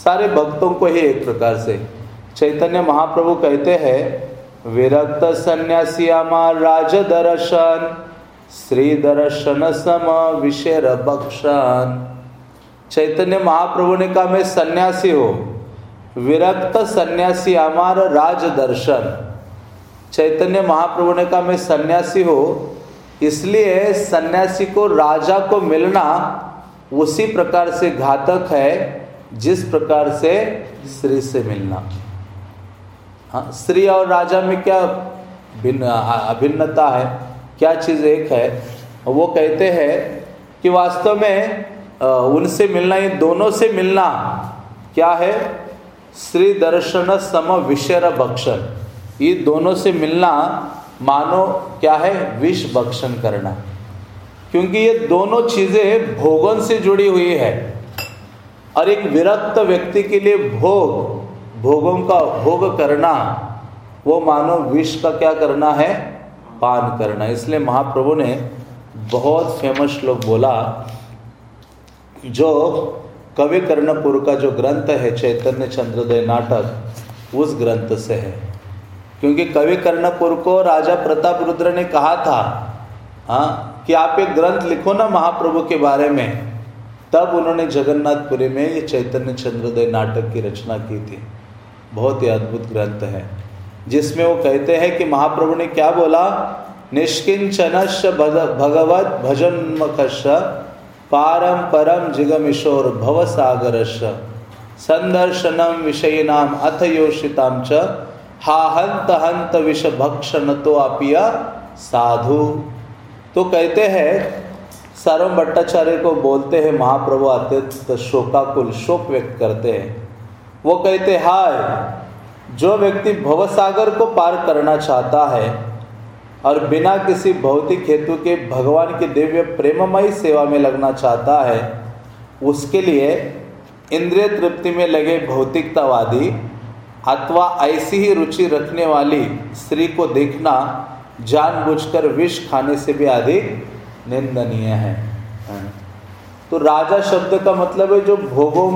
सारे भक्तों को ही एक प्रकार से। चैतन्य महाप्रभु कहते हैं, विरक्त सन्यासी अमार राज दर्शन श्री दर्शन सम विषय बक्षण। चैतन्य महाप्रभु ने कहा, मैं सन्यासी हो। विरक्त सन्यासी अमार राज दर्शन। चैतन्य महाप्रभु ने कहा, मैं सन्यासी हो इसलिए सन्यासी को राजा को मिलना उसी प्रकार से घातक है, जिस प्रकार से स्त्री से मिलना। हाँ स्त्री और राजा में क्या भिन्न अभिन्नता है? क्या चीज़ एक है? वो कहते हैं कि वास्तव में उनसे मिलना, ये दोनों से मिलना क्या है? श्री दर्शन सम विषय भक्षण। ये दोनों से मिलना मानो क्या है? विष भक्षण करना। क्योंकि ये दोनों चीज़ें भोगन से जुड़ी हुई है। और एक विरक्त व्यक्ति के लिए भोग, भोगों का भोग करना, वो मानो विष का क्या करना है? पान करना। इसलिए महाप्रभु ने बहुत फ़ेमस श्लोक बोला, जो कवि कर्णपुर का जो ग्रंथ है, चैतन्य चंद्रोदय नाटक, उस ग्रंथ से है। क्योंकि कवि कर्णपुर को राजा प्रताप रुद्र ने कहा था हाँ कि आप एक ग्रंथ लिखो ना महाप्रभु के बारे में। तब उन्होंने जगन्नाथपुरी में ये चैतन्य चंद्रोदय नाटक की रचना की थी। बहुत ही अद्भुत ग्रंथ है, जिसमें वो कहते हैं कि महाप्रभु ने क्या बोला? निष्किंचन भगवत भजन्मकश पारम परम जिगमिशोर भव सागर संदर्शनम विषयनाम अथ योषिताम च हा हंत हंत विष भक्षण तो अपिया साधु। तो कहते हैं, सर्व भट्टाचार्य को बोलते हैं, महाप्रभु अत्यंत शोकाकुल शोक व्यक्त करते हैं। वो कहते, हाय, जो व्यक्ति भवसागर को पार करना चाहता है और बिना किसी भौतिक हेतु के भगवान की दिव्य प्रेममयी सेवा में लगना चाहता है, उसके लिए इंद्रिय तृप्ति में लगे भौतिकतावादी अथवा ऐसी ही रुचि रखने वाली स्त्री को देखना, जानबूझकर विष खाने से भी अधिक निंदनीय है। तो राजा शब्द का मतलब है जो भोगों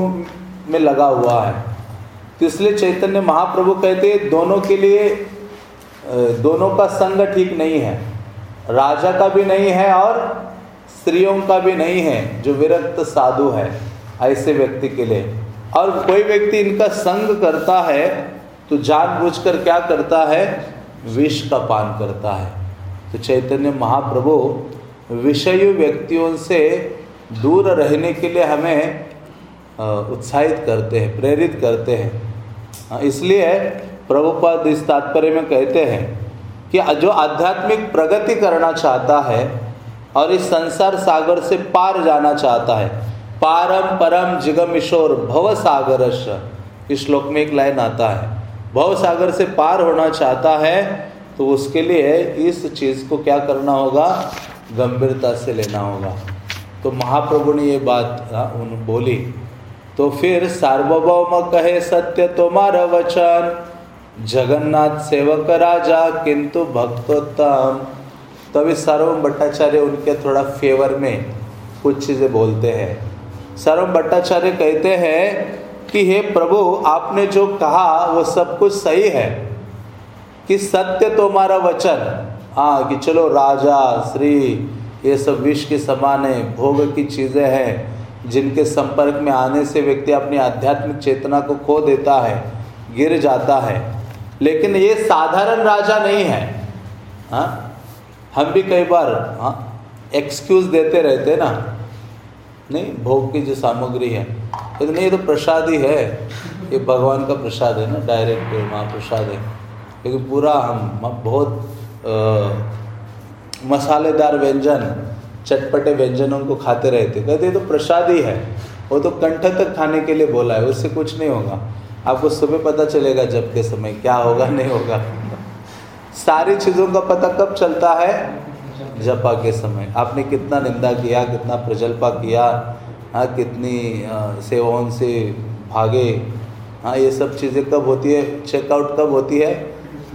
में लगा हुआ है। तो इसलिए चैतन्य महाप्रभु कहते हैं, दोनों के लिए दोनों का संग ठीक नहीं है। राजा का भी नहीं है और स्त्रियों का भी नहीं है, जो विरक्त साधु है, ऐसे व्यक्ति के लिए। और कोई व्यक्ति इनका संग करता है तो जानबूझकर क्या करता है? विष का पान करता है। तो चैतन्य महाप्रभु विषय व्यक्तियों से दूर रहने के लिए हमें उत्साहित करते हैं, प्रेरित करते हैं। इसलिए प्रभुपद इस तात्पर्य में कहते हैं कि जो आध्यात्मिक प्रगति करना चाहता है और इस संसार सागर से पार जाना चाहता है पारम परम जिगमिशोर भव सागर इस श्लोक में एक लाइन आता है, भव सागर से पार होना चाहता है तो उसके लिए इस चीज़ को क्या करना होगा? गंभीरता से लेना होगा। तो महाप्रभु ने ये बात उन बोली तो फिर सार्वभौम कहे सत्य तुम्हारा वचन, जगन्नाथ सेवक राजा किंतु भक्तोत्तम। तभी सर्वम भट्टाचार्य उनके थोड़ा फेवर में कुछ चीज़ें बोलते हैं। सर्वम भट्टाचार्य कहते हैं कि हे प्रभु, आपने जो कहा, वो सब कुछ सही है। कि सत्य तुम्हारा वचन। हाँ कि चलो राजा, श्री, ये सब विष के समान है, भोग की चीज़ें हैं, जिनके संपर्क में आने से व्यक्ति अपनी आध्यात्मिक चेतना को खो देता है, गिर जाता है। लेकिन ये साधारण राजा नहीं है। हाँ हम भी कई बार हाँ एक्सक्यूज देते रहते ना। नहीं भोग की जो सामग्री है। लेकिन ये तो प्रसाद ही। है ये भगवान का प्रसाद है ना डायरेक्ट महाप्रसाद है। लेकिन पूरा हम बहुत आ, मसालेदार व्यंजन चटपटे व्यंजनों को खाते रहते कहते तो प्रसाद ही है। वो तो कंठ तक खाने के लिए बोला है उससे कुछ नहीं होगा। आपको सुबह पता चलेगा जब के समय क्या होगा नहीं होगा। सारी चीज़ों का पता कब चलता है? जपा के समय। आपने कितना निंदा किया कितना प्रजल्पा किया हाँ कितनी सेवाओं से भागे हाँ ये सब चीज़ें कब होती है? चेकआउट कब होती है?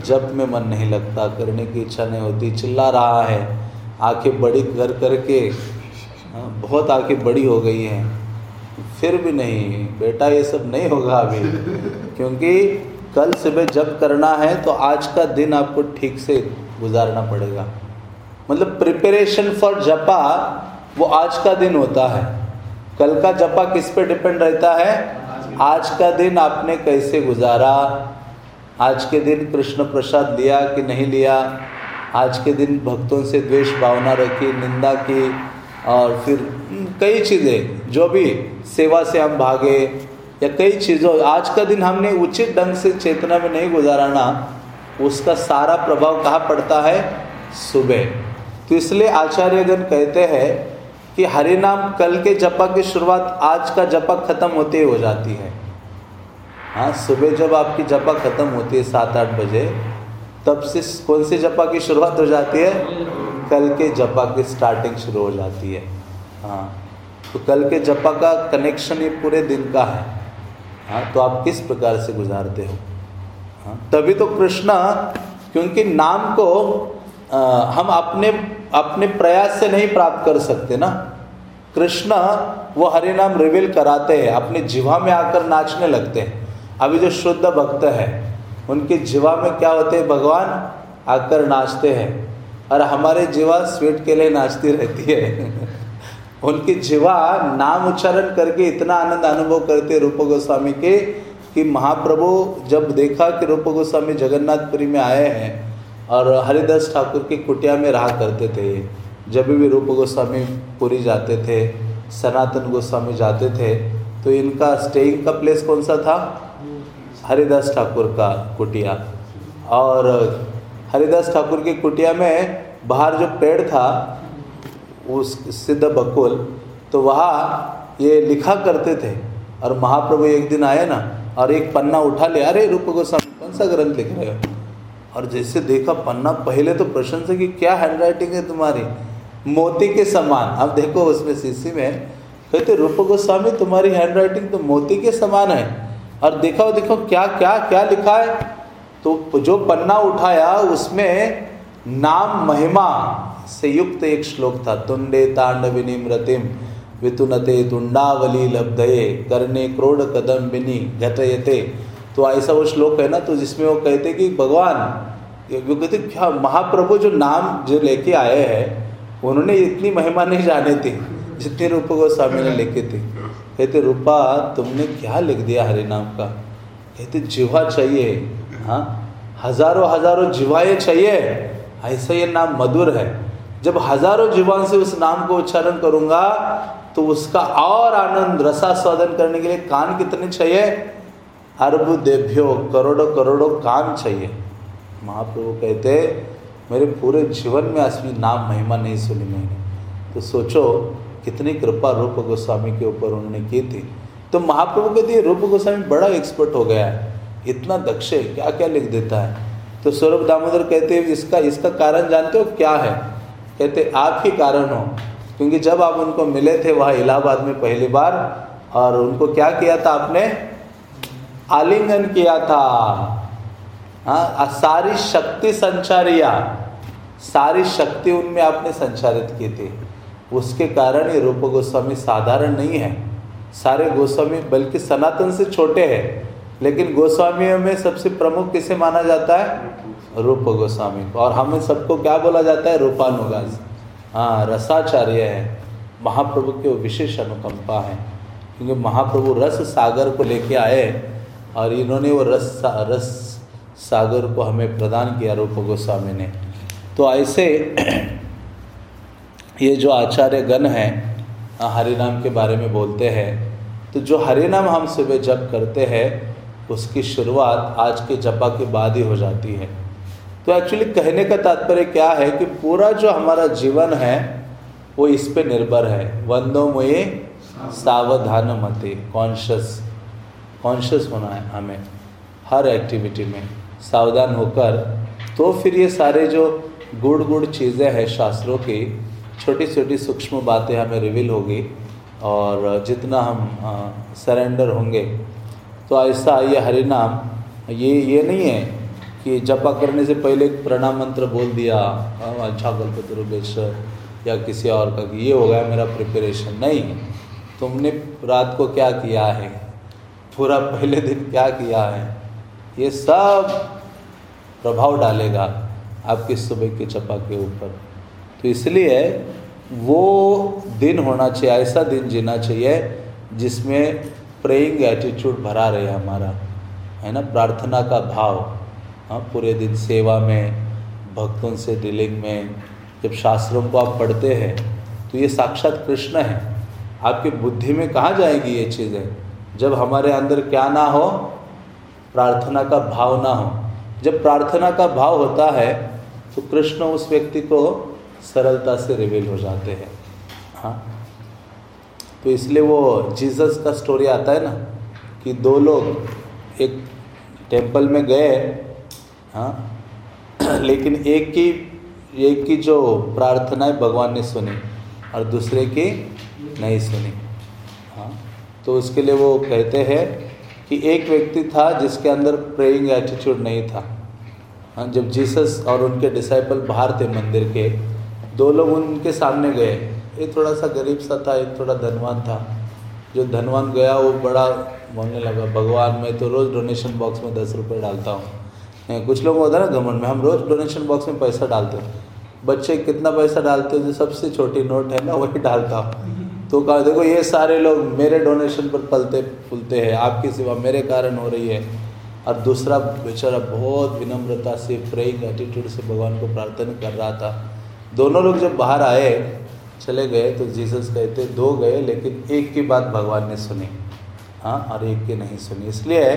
जब में मन नहीं लगता करने की इच्छा नहीं होती चिल्ला रहा है। आँखें बड़ी कर करके हाँ, बहुत आँखें बड़ी हो गई हैं। फिर भी नहीं बेटा ये सब नहीं होगा अभी। क्योंकि कल सुबह जब करना है तो आज का दिन आपको ठीक से गुजारना पड़ेगा। मतलब प्रिपरेशन फॉर जपा वो आज का दिन होता है। कल का जपा किस पे डिपेंड रहता है? आज का दिन आपने कैसे गुजारा? आज के दिन कृष्ण प्रसाद लिया कि नहीं लिया? आज के दिन भक्तों से द्वेष भावना रखी, निंदा की, और फिर कई चीज़ें, जो भी सेवा से हम भागे या कई चीज़ों, आज का दिन हमने उचित ढंग से चेतना में नहीं गुजारा ना उसका सारा प्रभाव कहाँ पड़ता है? सुबह। तो इसलिए आचार्यगण कहते हैं कि हरि नाम कल के जपा की शुरुआत आज का जपा खत्म होते ही हो जाती है। हाँ सुबह जब आपकी जपा खत्म होती है सात आठ बजे, तब से कौन सी जपा की शुरुआत हो जाती है? कल के जपा की स्टार्टिंग शुरू हो जाती है। हाँ तो कल के जपा का कनेक्शन ये पूरे दिन का है। हाँ तो आप किस प्रकार से गुजारते हो? हाँ तभी तो कृष्णा, क्योंकि नाम को आ, हम अपने अपने प्रयास से नहीं प्राप्त कर सकते ना। कृष्ण वो हरि नाम रिवील कराते हैं अपने जीवा में आकर नाचने लगते हैं। अभी जो शुद्ध भक्त है उनके जीवा में क्या होते हैं? भगवान आकर नाचते हैं। और हमारे जीवा स्वीट के लिए नाचती रहती है। उनकी जीवा नाम उच्चारण करके इतना आनंद अनुभव करते रूप गोस्वामी के कि महाप्रभु जब देखा कि रूप गोस्वामी जगन्नाथपुरी में आए हैं और हरिदास ठाकुर की कुटिया में रहा करते थे। जब भी रूप गोस्वामी पुरी जाते थे, सनातन गोस्वामी जाते थे तो इनका स्टेइंग का प्लेस कौन सा था? हरिदास ठाकुर का कुटिया। और हरिदास ठाकुर की कुटिया में बाहर जो पेड़ था, उस सिद्ध बकुल तो वहाँ ये लिखा करते थे। और महाप्रभु एक दिन आए ना, और एक पन्ना उठा लिया अरे रूप गोस्वामी, कौन सा ग्रंथ लिख रहे हो? और जैसे देखा पन्ना पहले तो प्रश्न से कि क्या हैंड राइटिंग है तुम्हारी? मोती के समान। अब देखो उसमें शीशी में, कहते रूप गोस्वामी, तुम्हारी हैंड राइटिंग तो मोती के समान है। और देखो देखो क्या क्या क्या लिखा है? तो जो पन्ना उठाया, उसमें नाम महिमा से युक्त एक श्लोक था। तुंडे तांडविनी मृतिम वितुनते तुंडावली लब्धये करने क्रोड कदम बिनी घटयते तो ऐसा वो श्लोक है ना तो जिसमें वो कहते कि भगवान वो कहते क्या महाप्रभु जो नाम जो लेके आए हैं, उन्होंने इतनी महिमा नहीं जाने थी जितने रूप गोस्वामी ने लिखी थे कहते, रूपा, तुमने क्या लिख दिया हरि नाम का? कहते, जिवा चाहिए। हाँ हज़ारों हज़ारों जिवाएँ चाहिए। ऐसा ये नाम मधुर है। जब हज़ारों जीवान से उस नाम को उच्चारण करूँगा तो उसका और आनंद रसा स्वादन करने के लिए कान कितने चाहिए? अरब देभ्यो, करोड़ों करोड़ों कान चाहिए। महाप्रभु कहते, मेरे पूरे जीवन में असली नाम महिमा नहीं सुनी मैंने। तो सोचो, कितनी कृपा रूप गोस्वामी के ऊपर उन्होंने की थी। तो महाप्रभु कहते रूप गोस्वामी बड़ा एक्सपर्ट हो गया है। इतना दक्ष है क्या क्या लिख देता है? तो सौरभ दामोदर कहते हैं इसका इसका कारण जानते हो क्या है? कहते, आप ही कारण हो। क्योंकि जब आप उनको मिले थे वहाँ इलाहाबाद में पहली बार, और उनको क्या किया था आपने? आलिंगन किया था। हाँ सारी शक्ति संचारिया। सारी शक्ति उनमें आपने संचारित की थी। उसके कारण ये रूप गोस्वामी साधारण नहीं है। सारे गोस्वामी बल्कि सनातन से छोटे हैं। लेकिन गोस्वामियों में सबसे प्रमुख किसे माना जाता है? रूप गोस्वामी को। और हमें सबको क्या बोला जाता है? रूपानुगास। हाँ रसाचार्य है। महाप्रभु की विशेष अनुकंपा है। क्योंकि महाप्रभु रस सागर को लेके आए और इन्होंने वो रस सा, रस सागर को हमें प्रदान किया रूप गोस्वामी ने। तो ऐसे ये जो आचार्य गण हैं हरिनाम के बारे में बोलते हैं तो जो हरिनाम हम सुबह जप करते हैं उसकी शुरुआत आज के जपा के बाद ही हो जाती है। तो एक्चुअली कहने का तात्पर्य क्या है कि पूरा जो हमारा जीवन है वो इस पे निर्भर है। वंदो मोये सावधान मते कॉन्शियस कॉन्शियस होना है हमें, हर एक्टिविटी में सावधान होकर तो फिर ये सारे जो गुड़ गुड़ चीज़ें हैं शास्त्रों की छोटी छोटी सूक्ष्म बातें हमें रिवील होगी और जितना हम सरेंडर होंगे तो ऐसा ये हरि नाम ये ये नहीं है कि जपा करने से पहले प्रणाम मंत्र बोल दिया अच्छा कल्पतरुबेश्वर या किसी और का कि ये हो गया मेरा प्रिपरेशन नहीं, तुमने रात को क्या किया है? पूरा पहले दिन क्या किया है? ये सब प्रभाव डालेगा आपकी सुबह के चपा के ऊपर। तो इसलिए वो दिन होना चाहिए, ऐसा दिन जीना चाहिए जिसमें प्रेइंग एटीट्यूड भरा रहे हमारा, है ना? प्रार्थना का भाव। हाँ पूरे दिन सेवा में, भक्तों से डीलिंग में, जब शास्त्रों को आप पढ़ते हैं तो ये साक्षात कृष्ण है। आपकी बुद्धि में कहाँ जाएगी ये चीज़ें? जब हमारे अंदर क्या ना हो, प्रार्थना का भाव ना हो। जब प्रार्थना का भाव होता है तो कृष्ण उस व्यक्ति को सरलता से रिवील हो जाते हैं। हाँ। तो इसलिए वो जीसस का स्टोरी आता है ना, कि दो लोग एक टेंपल में गए हाँ लेकिन एक की एक की जो प्रार्थनाएँ भगवान ने सुनी और दूसरे की नहीं सुनी। हाँ तो उसके लिए वो कहते हैं कि एक व्यक्ति था जिसके अंदर प्रेइंग एटीट्यूड नहीं था। हाँ जब जीसस और उनके डिसाइपल बाहर थे मंदिर के, दो लोग उनके सामने गए। ये थोड़ा सा गरीब सा था एक थोड़ा धनवान था। जो धनवान गया, वो बड़ा बोलने लगा, भगवान, मैं तो रोज़ डोनेशन बॉक्स में दस रुपये डालता हूँ। नहीं, कुछ लोग होता है ना घमंड में, हम रोज़ डोनेशन बॉक्स में पैसा डालते हैं। बच्चे कितना पैसा डालते हो जो सबसे छोटी नोट है ना, वही डालता हूँ। तो कहा, देखो, ये सारे लोग मेरे डोनेशन पर पलते, फूलते हैं। आपकी सेवा मेरे कारण हो रही है। और दूसरा बेचारा बहुत विनम्रता से प्रेइंग एटीट्यूड से भगवान को प्रार्थना कर रहा था। दोनों लोग जब बाहर आए, चले गए तो जीसस कहते, दो गए, लेकिन एक की बात भगवान ने सुनी। हाँ और एक की नहीं सुनी। इसलिए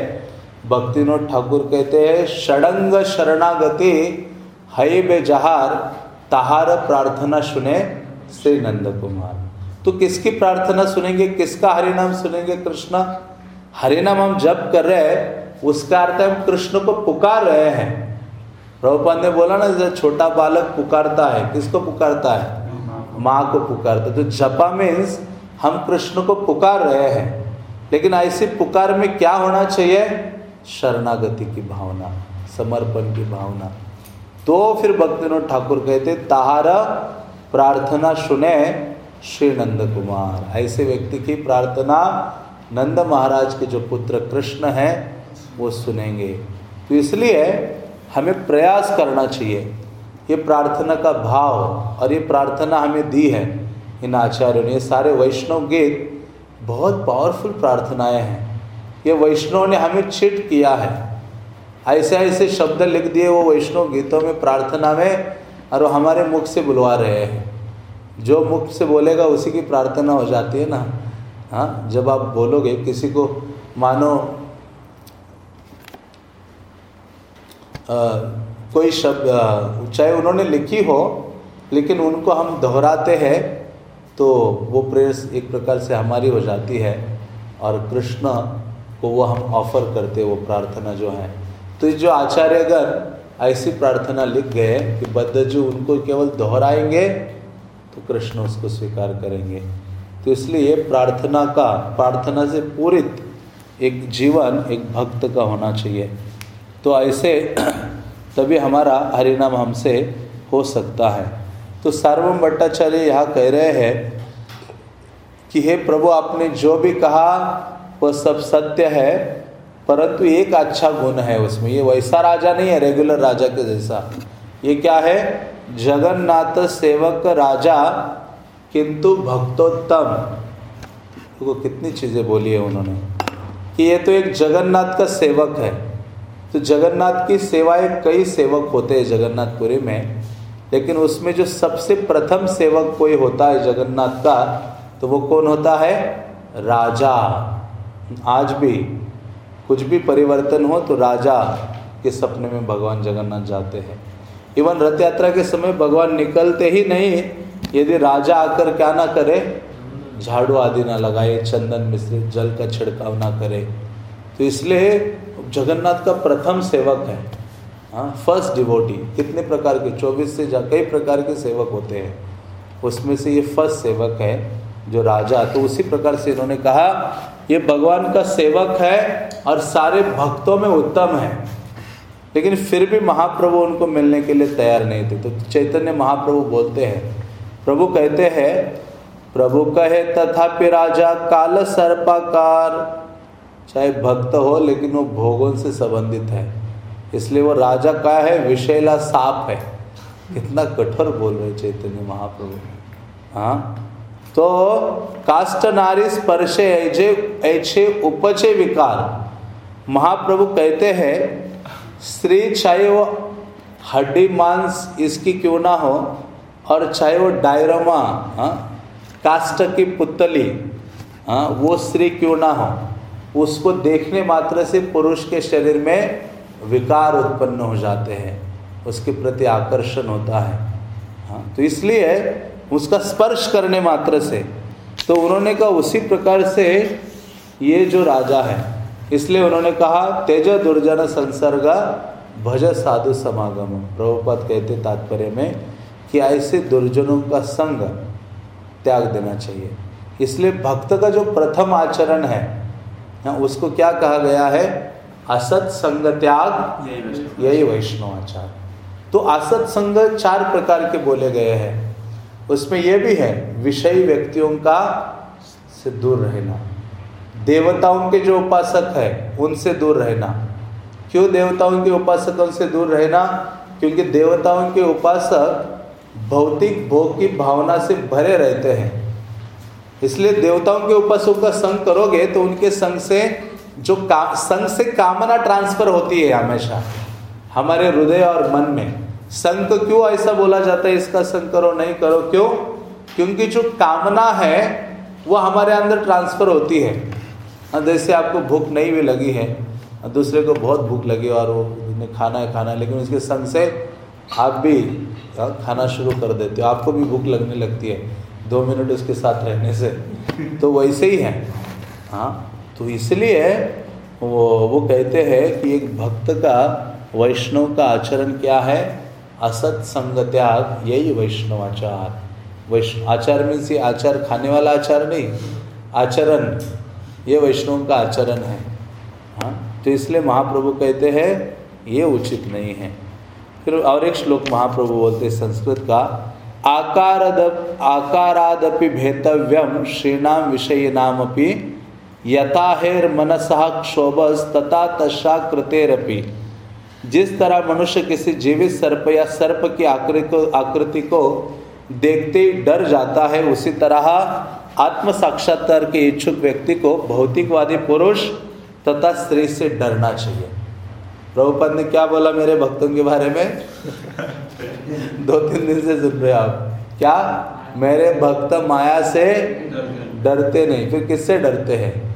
भक्तिनोद ठाकुर कहते हैं षडंग शरणागति हई बेजहार तहार प्रार्थना सुने श्री नंद कुमार। तो किसकी प्रार्थना सुनेंगे? किसका हरिनाम सुनेंगे कृष्ण? हरिनाम हम जब कर रहे हैं, उसका अर्थ हम कृष्ण को पुकार रहे हैं। प्रभुपाद ने बोला ना, जैसे छोटा बालक पुकारता है, किसको पुकारता है? माँ को पुकारता है। तो जपा मीन्स हम कृष्ण को पुकार रहे हैं। लेकिन ऐसी पुकार में क्या होना चाहिए? शरणागति की भावना, समर्पण की भावना। तो फिर भक्तिनोद ठाकुर कहते ताहारा प्रार्थना सुने श्री नंद कुमार। ऐसे व्यक्ति की प्रार्थना नंद महाराज के जो पुत्र कृष्ण हैं, वो सुनेंगे। तो इसलिए हमें प्रयास करना चाहिए। ये प्रार्थना का भाव और ये प्रार्थना हमें दी है। इन आचार्यों ने सारे वैष्णव गीत बहुत पावरफुल प्रार्थनाएँ हैं। ये वैष्णव ने हमें चिट किया है। ऐसे ऐसे शब्द लिख दिए वो वैष्णव गीतों में, प्रार्थना में और हमारे मुख से बुलवा रहे हैं। जो मुख से बोलेगा उसी की प्रार्थना हो जाती है ना? हाँ जब आप बोलोगे किसी को मानो आ, कोई शब्द चाहे उन्होंने लिखी हो लेकिन उनको हम दोहराते हैं तो वो प्रेयर्स एक प्रकार से हमारी हो जाती है और कृष्ण को वो हम ऑफ़र करते वो प्रार्थना जो है। तो जो आचार्यगण ऐसी प्रार्थना लिख गए कि बद्ध जो उनको केवल दोहराएँगे कृष्ण उसको स्वीकार करेंगे। तो इसलिए प्रार्थना का, प्रार्थना से पूरित एक जीवन एक भक्त का होना चाहिए। तो ऐसे तभी हमारा हरिनाम हमसे हो सकता है। तो सार्वम भट्टाचार्य यहाँ कह रहे हैं कि हे प्रभु, आपने जो भी कहा, वह सब सत्य है, परंतु एक अच्छा गुण है उसमें। ये वैसा राजा नहीं है रेगुलर राजा के जैसा। ये क्या है? जगन्नाथ सेवक राजा, किंतु भक्तोत्तम। देखो, कितनी चीज़ें बोली है उन्होंने कि ये तो एक जगन्नाथ का सेवक है। तो जगन्नाथ की सेवाएँ कई सेवक होते हैं जगन्नाथपुरी में, लेकिन उसमें जो सबसे प्रथम सेवक कोई होता है जगन्नाथ का तो वो कौन होता है? राजा। आज भी कुछ भी परिवर्तन हो तो राजा के सपने में भगवान जगन्नाथ जाते हैं। इवन रथ यात्रा के समय भगवान निकलते ही नहीं, यदि राजा आकर क्या ना करे, झाड़ू आदि ना लगाए, चंदन मिश्रित जल का छिड़काव ना करे। तो इसलिए जगन्नाथ का प्रथम सेवक है। हाँ फ़र्स्ट डिवोटी कितने प्रकार के, चौबीस से कई प्रकार के सेवक होते हैं। उसमें से ये फ़र्स्ट सेवक है, जो राजा। तो उसी प्रकार से इन्होंने कहा, ये भगवान का सेवक है और सारे भक्तों में उत्तम है। लेकिन फिर भी महाप्रभु उनको मिलने के लिए तैयार नहीं थे। तो चैतन्य महाप्रभु बोलते हैं, प्रभु कहते हैं, प्रभु कहे तथापि राजा काल सर्पाकार। चाहे भक्त हो, लेकिन वो भोगों से संबंधित है। इसलिए वो राजा का है, विषैला साप है। कितना कठोर बोल रहे चैतन्य महाप्रभु। हाँ? तो काष्ट नारी स्पर्शे ऐसे ऐसे उपचे विकार। महाप्रभु कहते हैं स्त्री चाहे वो हड्डी मांस इसकी क्यों ना हो और चाहे वो डायरमा हाँ कास्ट की पुतली हाँ वो स्त्री क्यों ना हो, उसको देखने मात्र से पुरुष के शरीर में विकार उत्पन्न हो जाते हैं, उसके प्रति आकर्षण होता है हाँ तो इसलिए उसका स्पर्श करने मात्र से तो उन्होंने कहा उसी प्रकार से ये जो राजा है इसलिए उन्होंने कहा तेज दुर्जन संसर्ग भज साधु समागम। प्रभुपद कहते तात्पर्य में कि ऐसे दुर्जनों का संग त्याग देना चाहिए। इसलिए भक्त का जो प्रथम आचरण है उसको क्या कहा गया है? असत संग त्याग यही वैष्णव आचार। तो असत संग चार प्रकार के बोले गए हैं। उसमें यह भी है विषयी व्यक्तियों का से दूर रहना। देवताओं के जो उपासक है उनसे दूर रहना। क्यों देवताओं के उपासकों से दूर रहना? क्योंकि देवताओं के उपासक भौतिक भोग की भावना से भरे रहते हैं। इसलिए देवताओं के उपासकों का संग करोगे तो उनके संग से जो का संग से कामना ट्रांसफ़र होती है हमेशा हमारे हृदय और मन में। संग क्यों ऐसा बोला जाता है इसका संग करो नहीं करो? क्यों? क्योंकि जो कामना है वो हमारे अंदर ट्रांसफ़र होती हाँ, जैसे आपको भूख नहीं भी लगी है। दूसरे को बहुत भूख लगी और वो खाना है खाना है लेकिन उसके संग से आप भी हाँ, खाना शुरू कर देते हो। आपको भी भूख लगने लगती है दो मिनट उसके साथ रहने से। तो वैसे ही है। हाँ तो इसलिए वो वो कहते हैं कि एक भक्त का वैष्णव का आचरण क्या है? असत संग त्याग यही वैष्णव आचार। वैष्णव आचार मीन्स ये आचार खाने वाला आचार नहीं आचरण। ये वैष्णव का आचरण है। हाँ? तो इसलिए महाप्रभु कहते हैं, ये उचित नहीं है। फिर और एक श्लोक महाप्रभु बोलते संस्कृत का, आकारद, आकारादपि भेतव्यम श्रीनाम विषय नाम अपनी यथाहेर मनसा क्षोभस तथा तशा कृतेरपि। जिस तरह मनुष्य किसी जीवित सर्प या सर्प की आकृति को आकृति को देखते ही डर जाता है, उसी तरह आत्म साक्षात्कार के इच्छुक व्यक्ति को भौतिकवादी पुरुष तथा स्त्री से डरना चाहिए। प्रभुपद ने क्या बोला मेरे भक्तों के बारे में? दो तीन दिन से सुन रहे आप। क्या? मेरे भक्त माया से डरते नहीं। फिर किससे डरते हैं?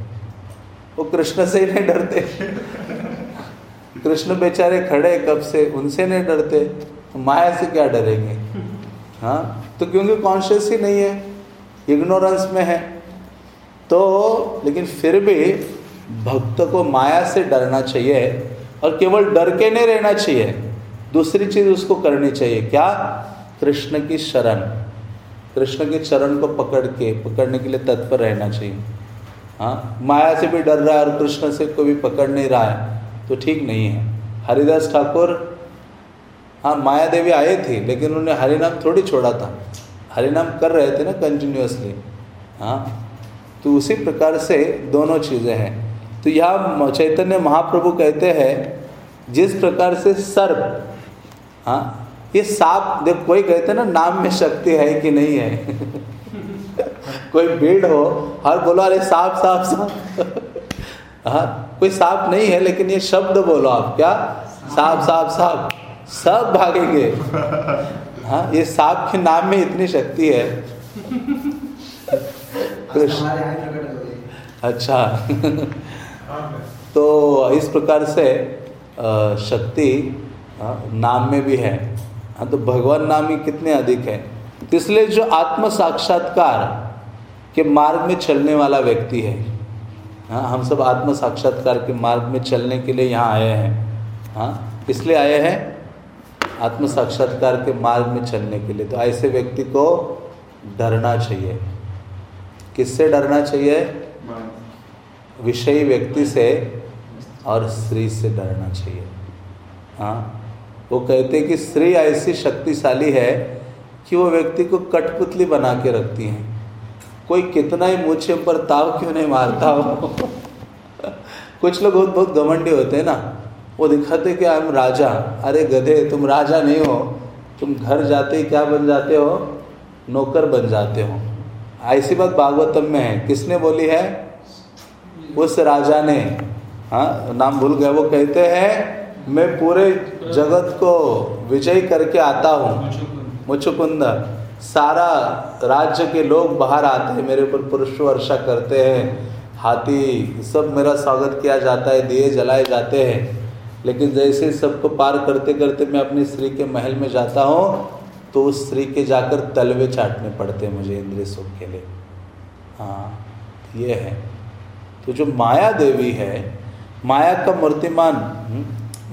वो कृष्ण से ही नहीं डरते। कृष्ण बेचारे खड़े कब से? उनसे नहीं डरते। माया से क्या डरेंगे? हाँ? तो क्योंकि कॉन्शियस ही नहीं है। इग्नोरेंस में है। तो लेकिन फिर भी भक्त को माया से डरना चाहिए और केवल डर के नहीं रहना चाहिए। दूसरी चीज़ उसको करनी चाहिए। क्या? कृष्ण की शरण। कृष्ण के चरण को पकड़ के, पकड़ने के लिए तत्पर रहना चाहिए। हाँ माया से भी डर रहा है और कृष्ण से कोई भी पकड़ नहीं रहा है तो ठीक नहीं है। हरिदास ठाकुर हाँ माया देवी आए थे, लेकिन उन्होंने हरिनाम थोड़ी छोड़ा था। हरिनाम कर रहे थे ना कंटिन्यूसली हाँ? तो उसी प्रकार से दोनों चीज़ें हैं। तो यहाँ चैतन्य महाप्रभु कहते हैं, जिस प्रकार से सर्प हाँ? ये सांप देख कोई कहते ना, नाम में शक्ति है कि नहीं है, कोई भीड़ हो, हर बोलो, अरे सांप सांप सांप। हाँ? कोई सांप नहीं है, लेकिन ये शब्द बोलो आप, क्या? सांप सांप सांप। सब भागेंगे। हाँ ये सांप के नाम में इतनी शक्ति है। अच्छा। तो इस प्रकार से शक्ति नाम में भी है। हाँ तो भगवान नाम ही कितने अधिक है? तो इसलिए जो आत्म साक्षात्कार के मार्ग में चलने वाला व्यक्ति है। हाँ हम सब आत्म साक्षात्कार के मार्ग में चलने के लिए यहाँ आए हैं। हाँ इसलिए आए हैं आत्म साक्षात्कार के मार्ग में चलने के लिए। तो ऐसे व्यक्ति को डरना चाहिए। किससे डरना चाहिए? विषयी व्यक्ति से और स्त्री से डरना चाहिए। हाँ? वो कहते हैं कि स्त्री ऐसी शक्तिशाली है कि वो व्यक्ति को कठपुतली बना के रखती हैं। कोई कितना ही मुझे पर ताव क्यों नहीं मारता हो? कुछ लोग बहुत बहुत घमंडी होते हैं ना। वो दिखाते कि आई एम राजा? अरे गधे, तुम राजा नहीं हो। तुम घर जाते ही क्या बन जाते हो? नौकर बन जाते हो। ऐसी बात भागवतम में है। किसने बोली है? उस राजा ने। हाँ नाम भूल गए वो कहते हैं, मैं पूरे जगत को विजय करके आता हूँ। मुचुकुंद। सारा राज्य के लोग बाहर आते हैं। मेरे ऊपर पुरुष वर्षा करते हैं। हाथी सब मेरा स्वागत किया जाता है, दिए जलाए जाते हैं। लेकिन जैसे सबको पार करते करते मैं अपनी स्त्री के महल में जाता हूँ तो उस स्त्री के जाकर तलवे चाटने पड़ते हैं मुझे इंद्रिय सुख के लिए। हाँ ये है। तो जो माया देवी है माया का मूर्तिमान हम्म,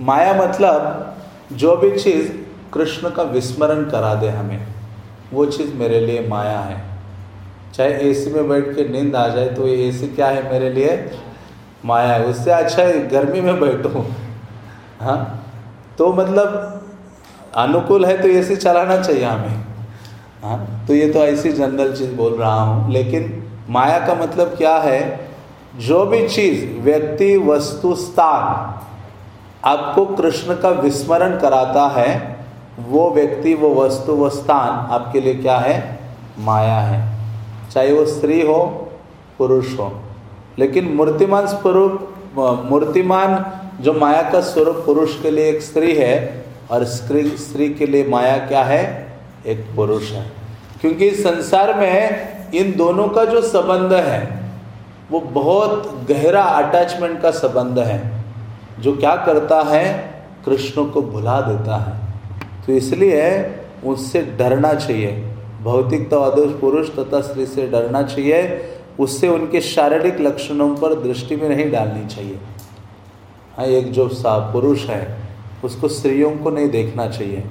माया मतलब जो भी चीज़ कृष्ण का विस्मरण करा दे हमें वो चीज़ मेरे लिए माया है। चाहे एसी में बैठ के नींद आ जाए तो ये एसी क्या है मेरे लिए? माया है। उससे अच्छा है गर्मी में बैठो। हाँ? तो मतलब अनुकूल है तो ऐसे चलाना चाहिए हमें। हाँ? तो ये तो ऐसी जनरल चीज़ बोल रहा हूँ, लेकिन माया का मतलब क्या है? जो भी चीज़, व्यक्ति, वस्तु, स्थान आपको कृष्ण का विस्मरण कराता है, वो व्यक्ति, वो वस्तु, वो स्थान आपके लिए क्या है? माया है। चाहे वो स्त्री हो, पुरुष हो। लेकिन मूर्तिमान स्वरूप, मूर्तिमान जो माया का स्वरूप पुरुष के लिए एक स्त्री है और स्त्री स्त्री के लिए माया क्या है? एक पुरुष है। क्योंकि संसार में इन दोनों का जो संबंध है, वो बहुत गहरा अटैचमेंट का संबंध है, जो क्या करता है? कृष्ण को भुला देता है। तो इसलिए उससे डरना चाहिए। भौतिक तो अदोष पुरुष तथा स्त्री से डरना चाहिए। उससे उनके शारीरिक लक्षणों पर दृष्टि में नहीं डालनी चाहिए। हाँ एक जो सा पुरुष है, उसको स्त्रियों को नहीं देखना चाहिए।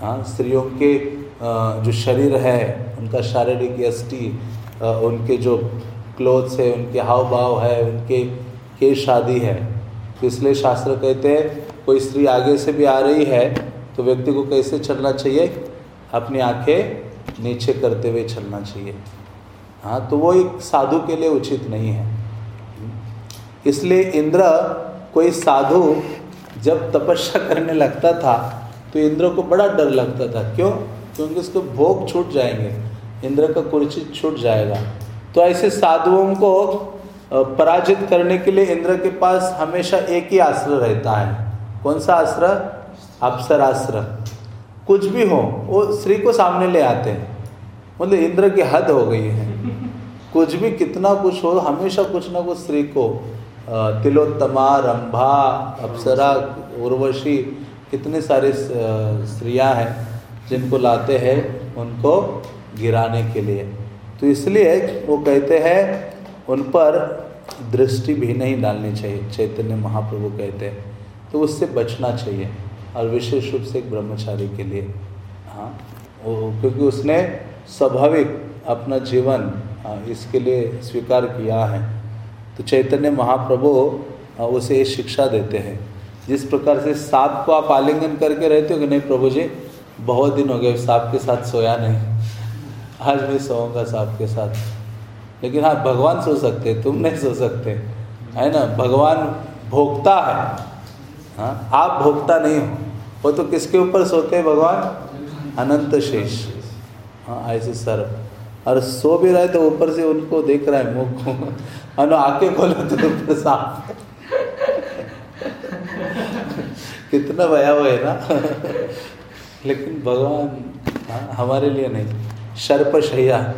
हाँ स्त्रियों के जो शरीर है, उनका शारीरिक यष्टि उनके जो क्लोथ्स है, उनके हाव भाव है, उनके के शादी है। तो इसलिए शास्त्र कहते हैं, कोई स्त्री आगे से भी आ रही है तो व्यक्ति को कैसे चलना चाहिए? अपनी आँखें नीचे करते हुए चलना चाहिए। हाँ तो वो एक साधु के लिए उचित नहीं है। इसलिए इंद्र कोई साधु जब तपस्या करने लगता था तो इंद्र को बड़ा डर लगता था। क्यों? क्योंकि उसके भोग छूट जाएँगे, इंद्र का कुर्चित छूट जाएगा। तो ऐसे साधुओं को पराजित करने के लिए इंद्र के पास हमेशा एक ही आश्रय रहता है। कौन सा आश्रय? अप्सरास्त्र कुछ भी हो, वो स्त्री को सामने ले आते हैं। मतलब इंद्र की हद हो गई है। कुछ भी कितना कुछ हो, हमेशा कुछ ना कुछ स्त्री को तिलोत्तमा, रंभा, अप्सरा, उर्वशी कितने सारे स्त्रियाँ हैं जिनको लाते हैं उनको गिराने के लिए। तो इसलिए वो कहते हैं उन पर दृष्टि भी नहीं डालनी चाहिए, चैतन्य महाप्रभु कहते हैं। तो उससे बचना चाहिए और विशेष रूप से एक ब्रह्मचारी के लिए। हाँ क्योंकि उसने स्वाभाविक अपना जीवन इसके लिए स्वीकार किया है। तो चैतन्य महाप्रभु उसे शिक्षा देते हैं। जिस प्रकार से सांप को आप आलिंगन करके रहते हो कि नहीं प्रभु जी, बहुत दिन हो गए सांप के साथ सोया नहीं। आज भी सोऊँगा सांप के साथ। लेकिन हाँ भगवान सो सकते तुम नहीं सो सकते। है ना? भगवान भोगता है। हाँ आप भोगता नहीं हो। वो तो किसके ऊपर सोते हैं भगवान? अनंत शेष। हाँ ऐसे सर और सो भी रहे तो ऊपर से उनको देख रहा है मुख को। आके खोलो तो ऊपर साफ़। कितना भया हुआ है ना। लेकिन भगवान हाँ, हमारे लिए नहीं। सर्प शैया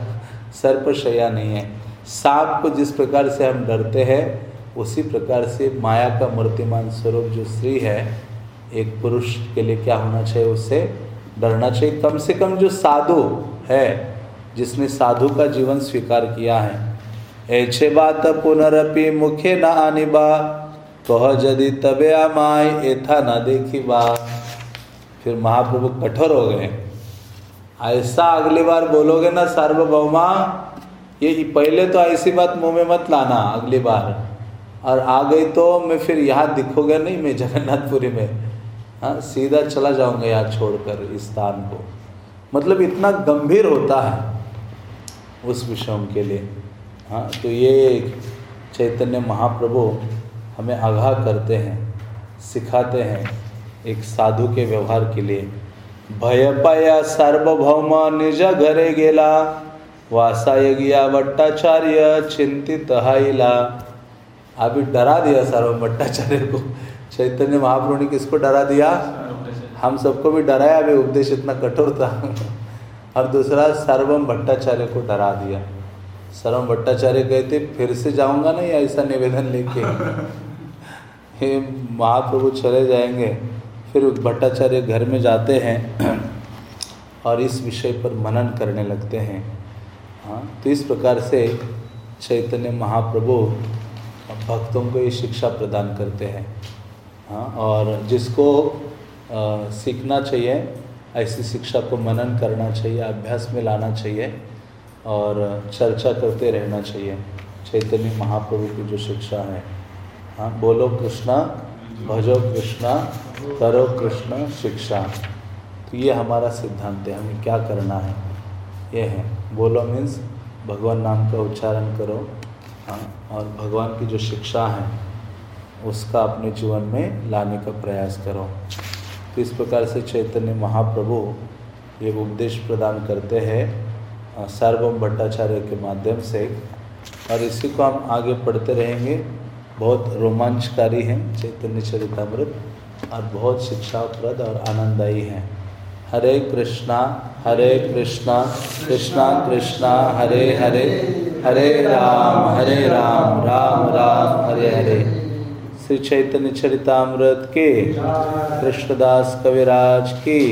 सर्प शैया नहीं है। सांप को जिस प्रकार से हम डरते हैं उसी प्रकार से माया का मूर्तिमान स्वरूप जो स्त्री है एक पुरुष के लिए क्या होना चाहिए उससे डरना चाहिए। कम से कम जो साधु है जिसने साधु का जीवन स्वीकार किया है। ऐसे बात पुनरपि मुखे न आनी बा कह यदि तबे माए एथा न देखी बा फिर महाप्रभु कठोर हो गए। ऐसा अगली बार बोलोगे ना सार्वभौमा, ये पहले तो ऐसी बात मुँह में मत लाना अगली बार। और आ गई तो मैं फिर यहाँ दिखोगे नहीं मैं जगन्नाथपुरी में। हाँ सीधा चला जाऊँगा यहाँ छोड़कर इस स्थान को। मतलब इतना गंभीर होता है। उस विषयों के लिए। हाँ तो ये चैतन्य महाप्रभु हमें आगाह करते हैं सिखाते हैं एक साधु के व्यवहार के लिए। भय पाया सार्वभौम निज घरे गेला वासाय गया भट्टाचार्य चिंतित हाइला अभी डरा दिया सार्वभौम भट्टाचार्य को। चैतन्य महाप्रभु ने किसको डरा दिया? हम सबको भी डराया अभी उपदेश इतना कठोर था। और दूसरा सर्वम भट्टाचार्य को डरा दिया। सर्वम भट्टाचार्य कहते फिर से जाऊँगा नहीं ऐसा निवेदन लेके? हे महाप्रभु चले जाएँगे। फिर भट्टाचार्य घर में जाते हैं और इस विषय पर मनन करने लगते हैं। हाँ तो इस प्रकार से चैतन्य महाप्रभु भक्तों को ये शिक्षा प्रदान करते हैं। हाँ और जिसको आ, सीखना चाहिए ऐसी शिक्षा को मनन करना चाहिए, अभ्यास में लाना चाहिए और चर्चा करते रहना चाहिए। चैतन्य महाप्रभु की जो शिक्षा है। हाँ बोलो कृष्णा, भजो कृष्णा, करो कृष्ण शिक्षा। तो ये हमारा सिद्धांत है, हमें क्या करना है? ये है। बोलो मीन्स भगवान नाम का उच्चारण करो। हाँ और भगवान की जो शिक्षा है, उसका अपने जीवन में लाने का प्रयास करो। तो इस प्रकार से चैतन्य महाप्रभु ये उपदेश प्रदान करते हैं सार्वभम भट्टाचार्य के माध्यम से। और इसी को हम आगे पढ़ते रहेंगे। बहुत रोमांचकारी हैं चैतन्य चरितमृत और बहुत शिक्षाप्रद और आनंददायी हैं। हरे कृष्णा हरे कृष्णा कृष्णा कृष्णा, हरे हरे हरे राम हरे राम राम राम, हरे हरे। श्री चैतन्य चरितमृत के कृष्णदास कविराज की।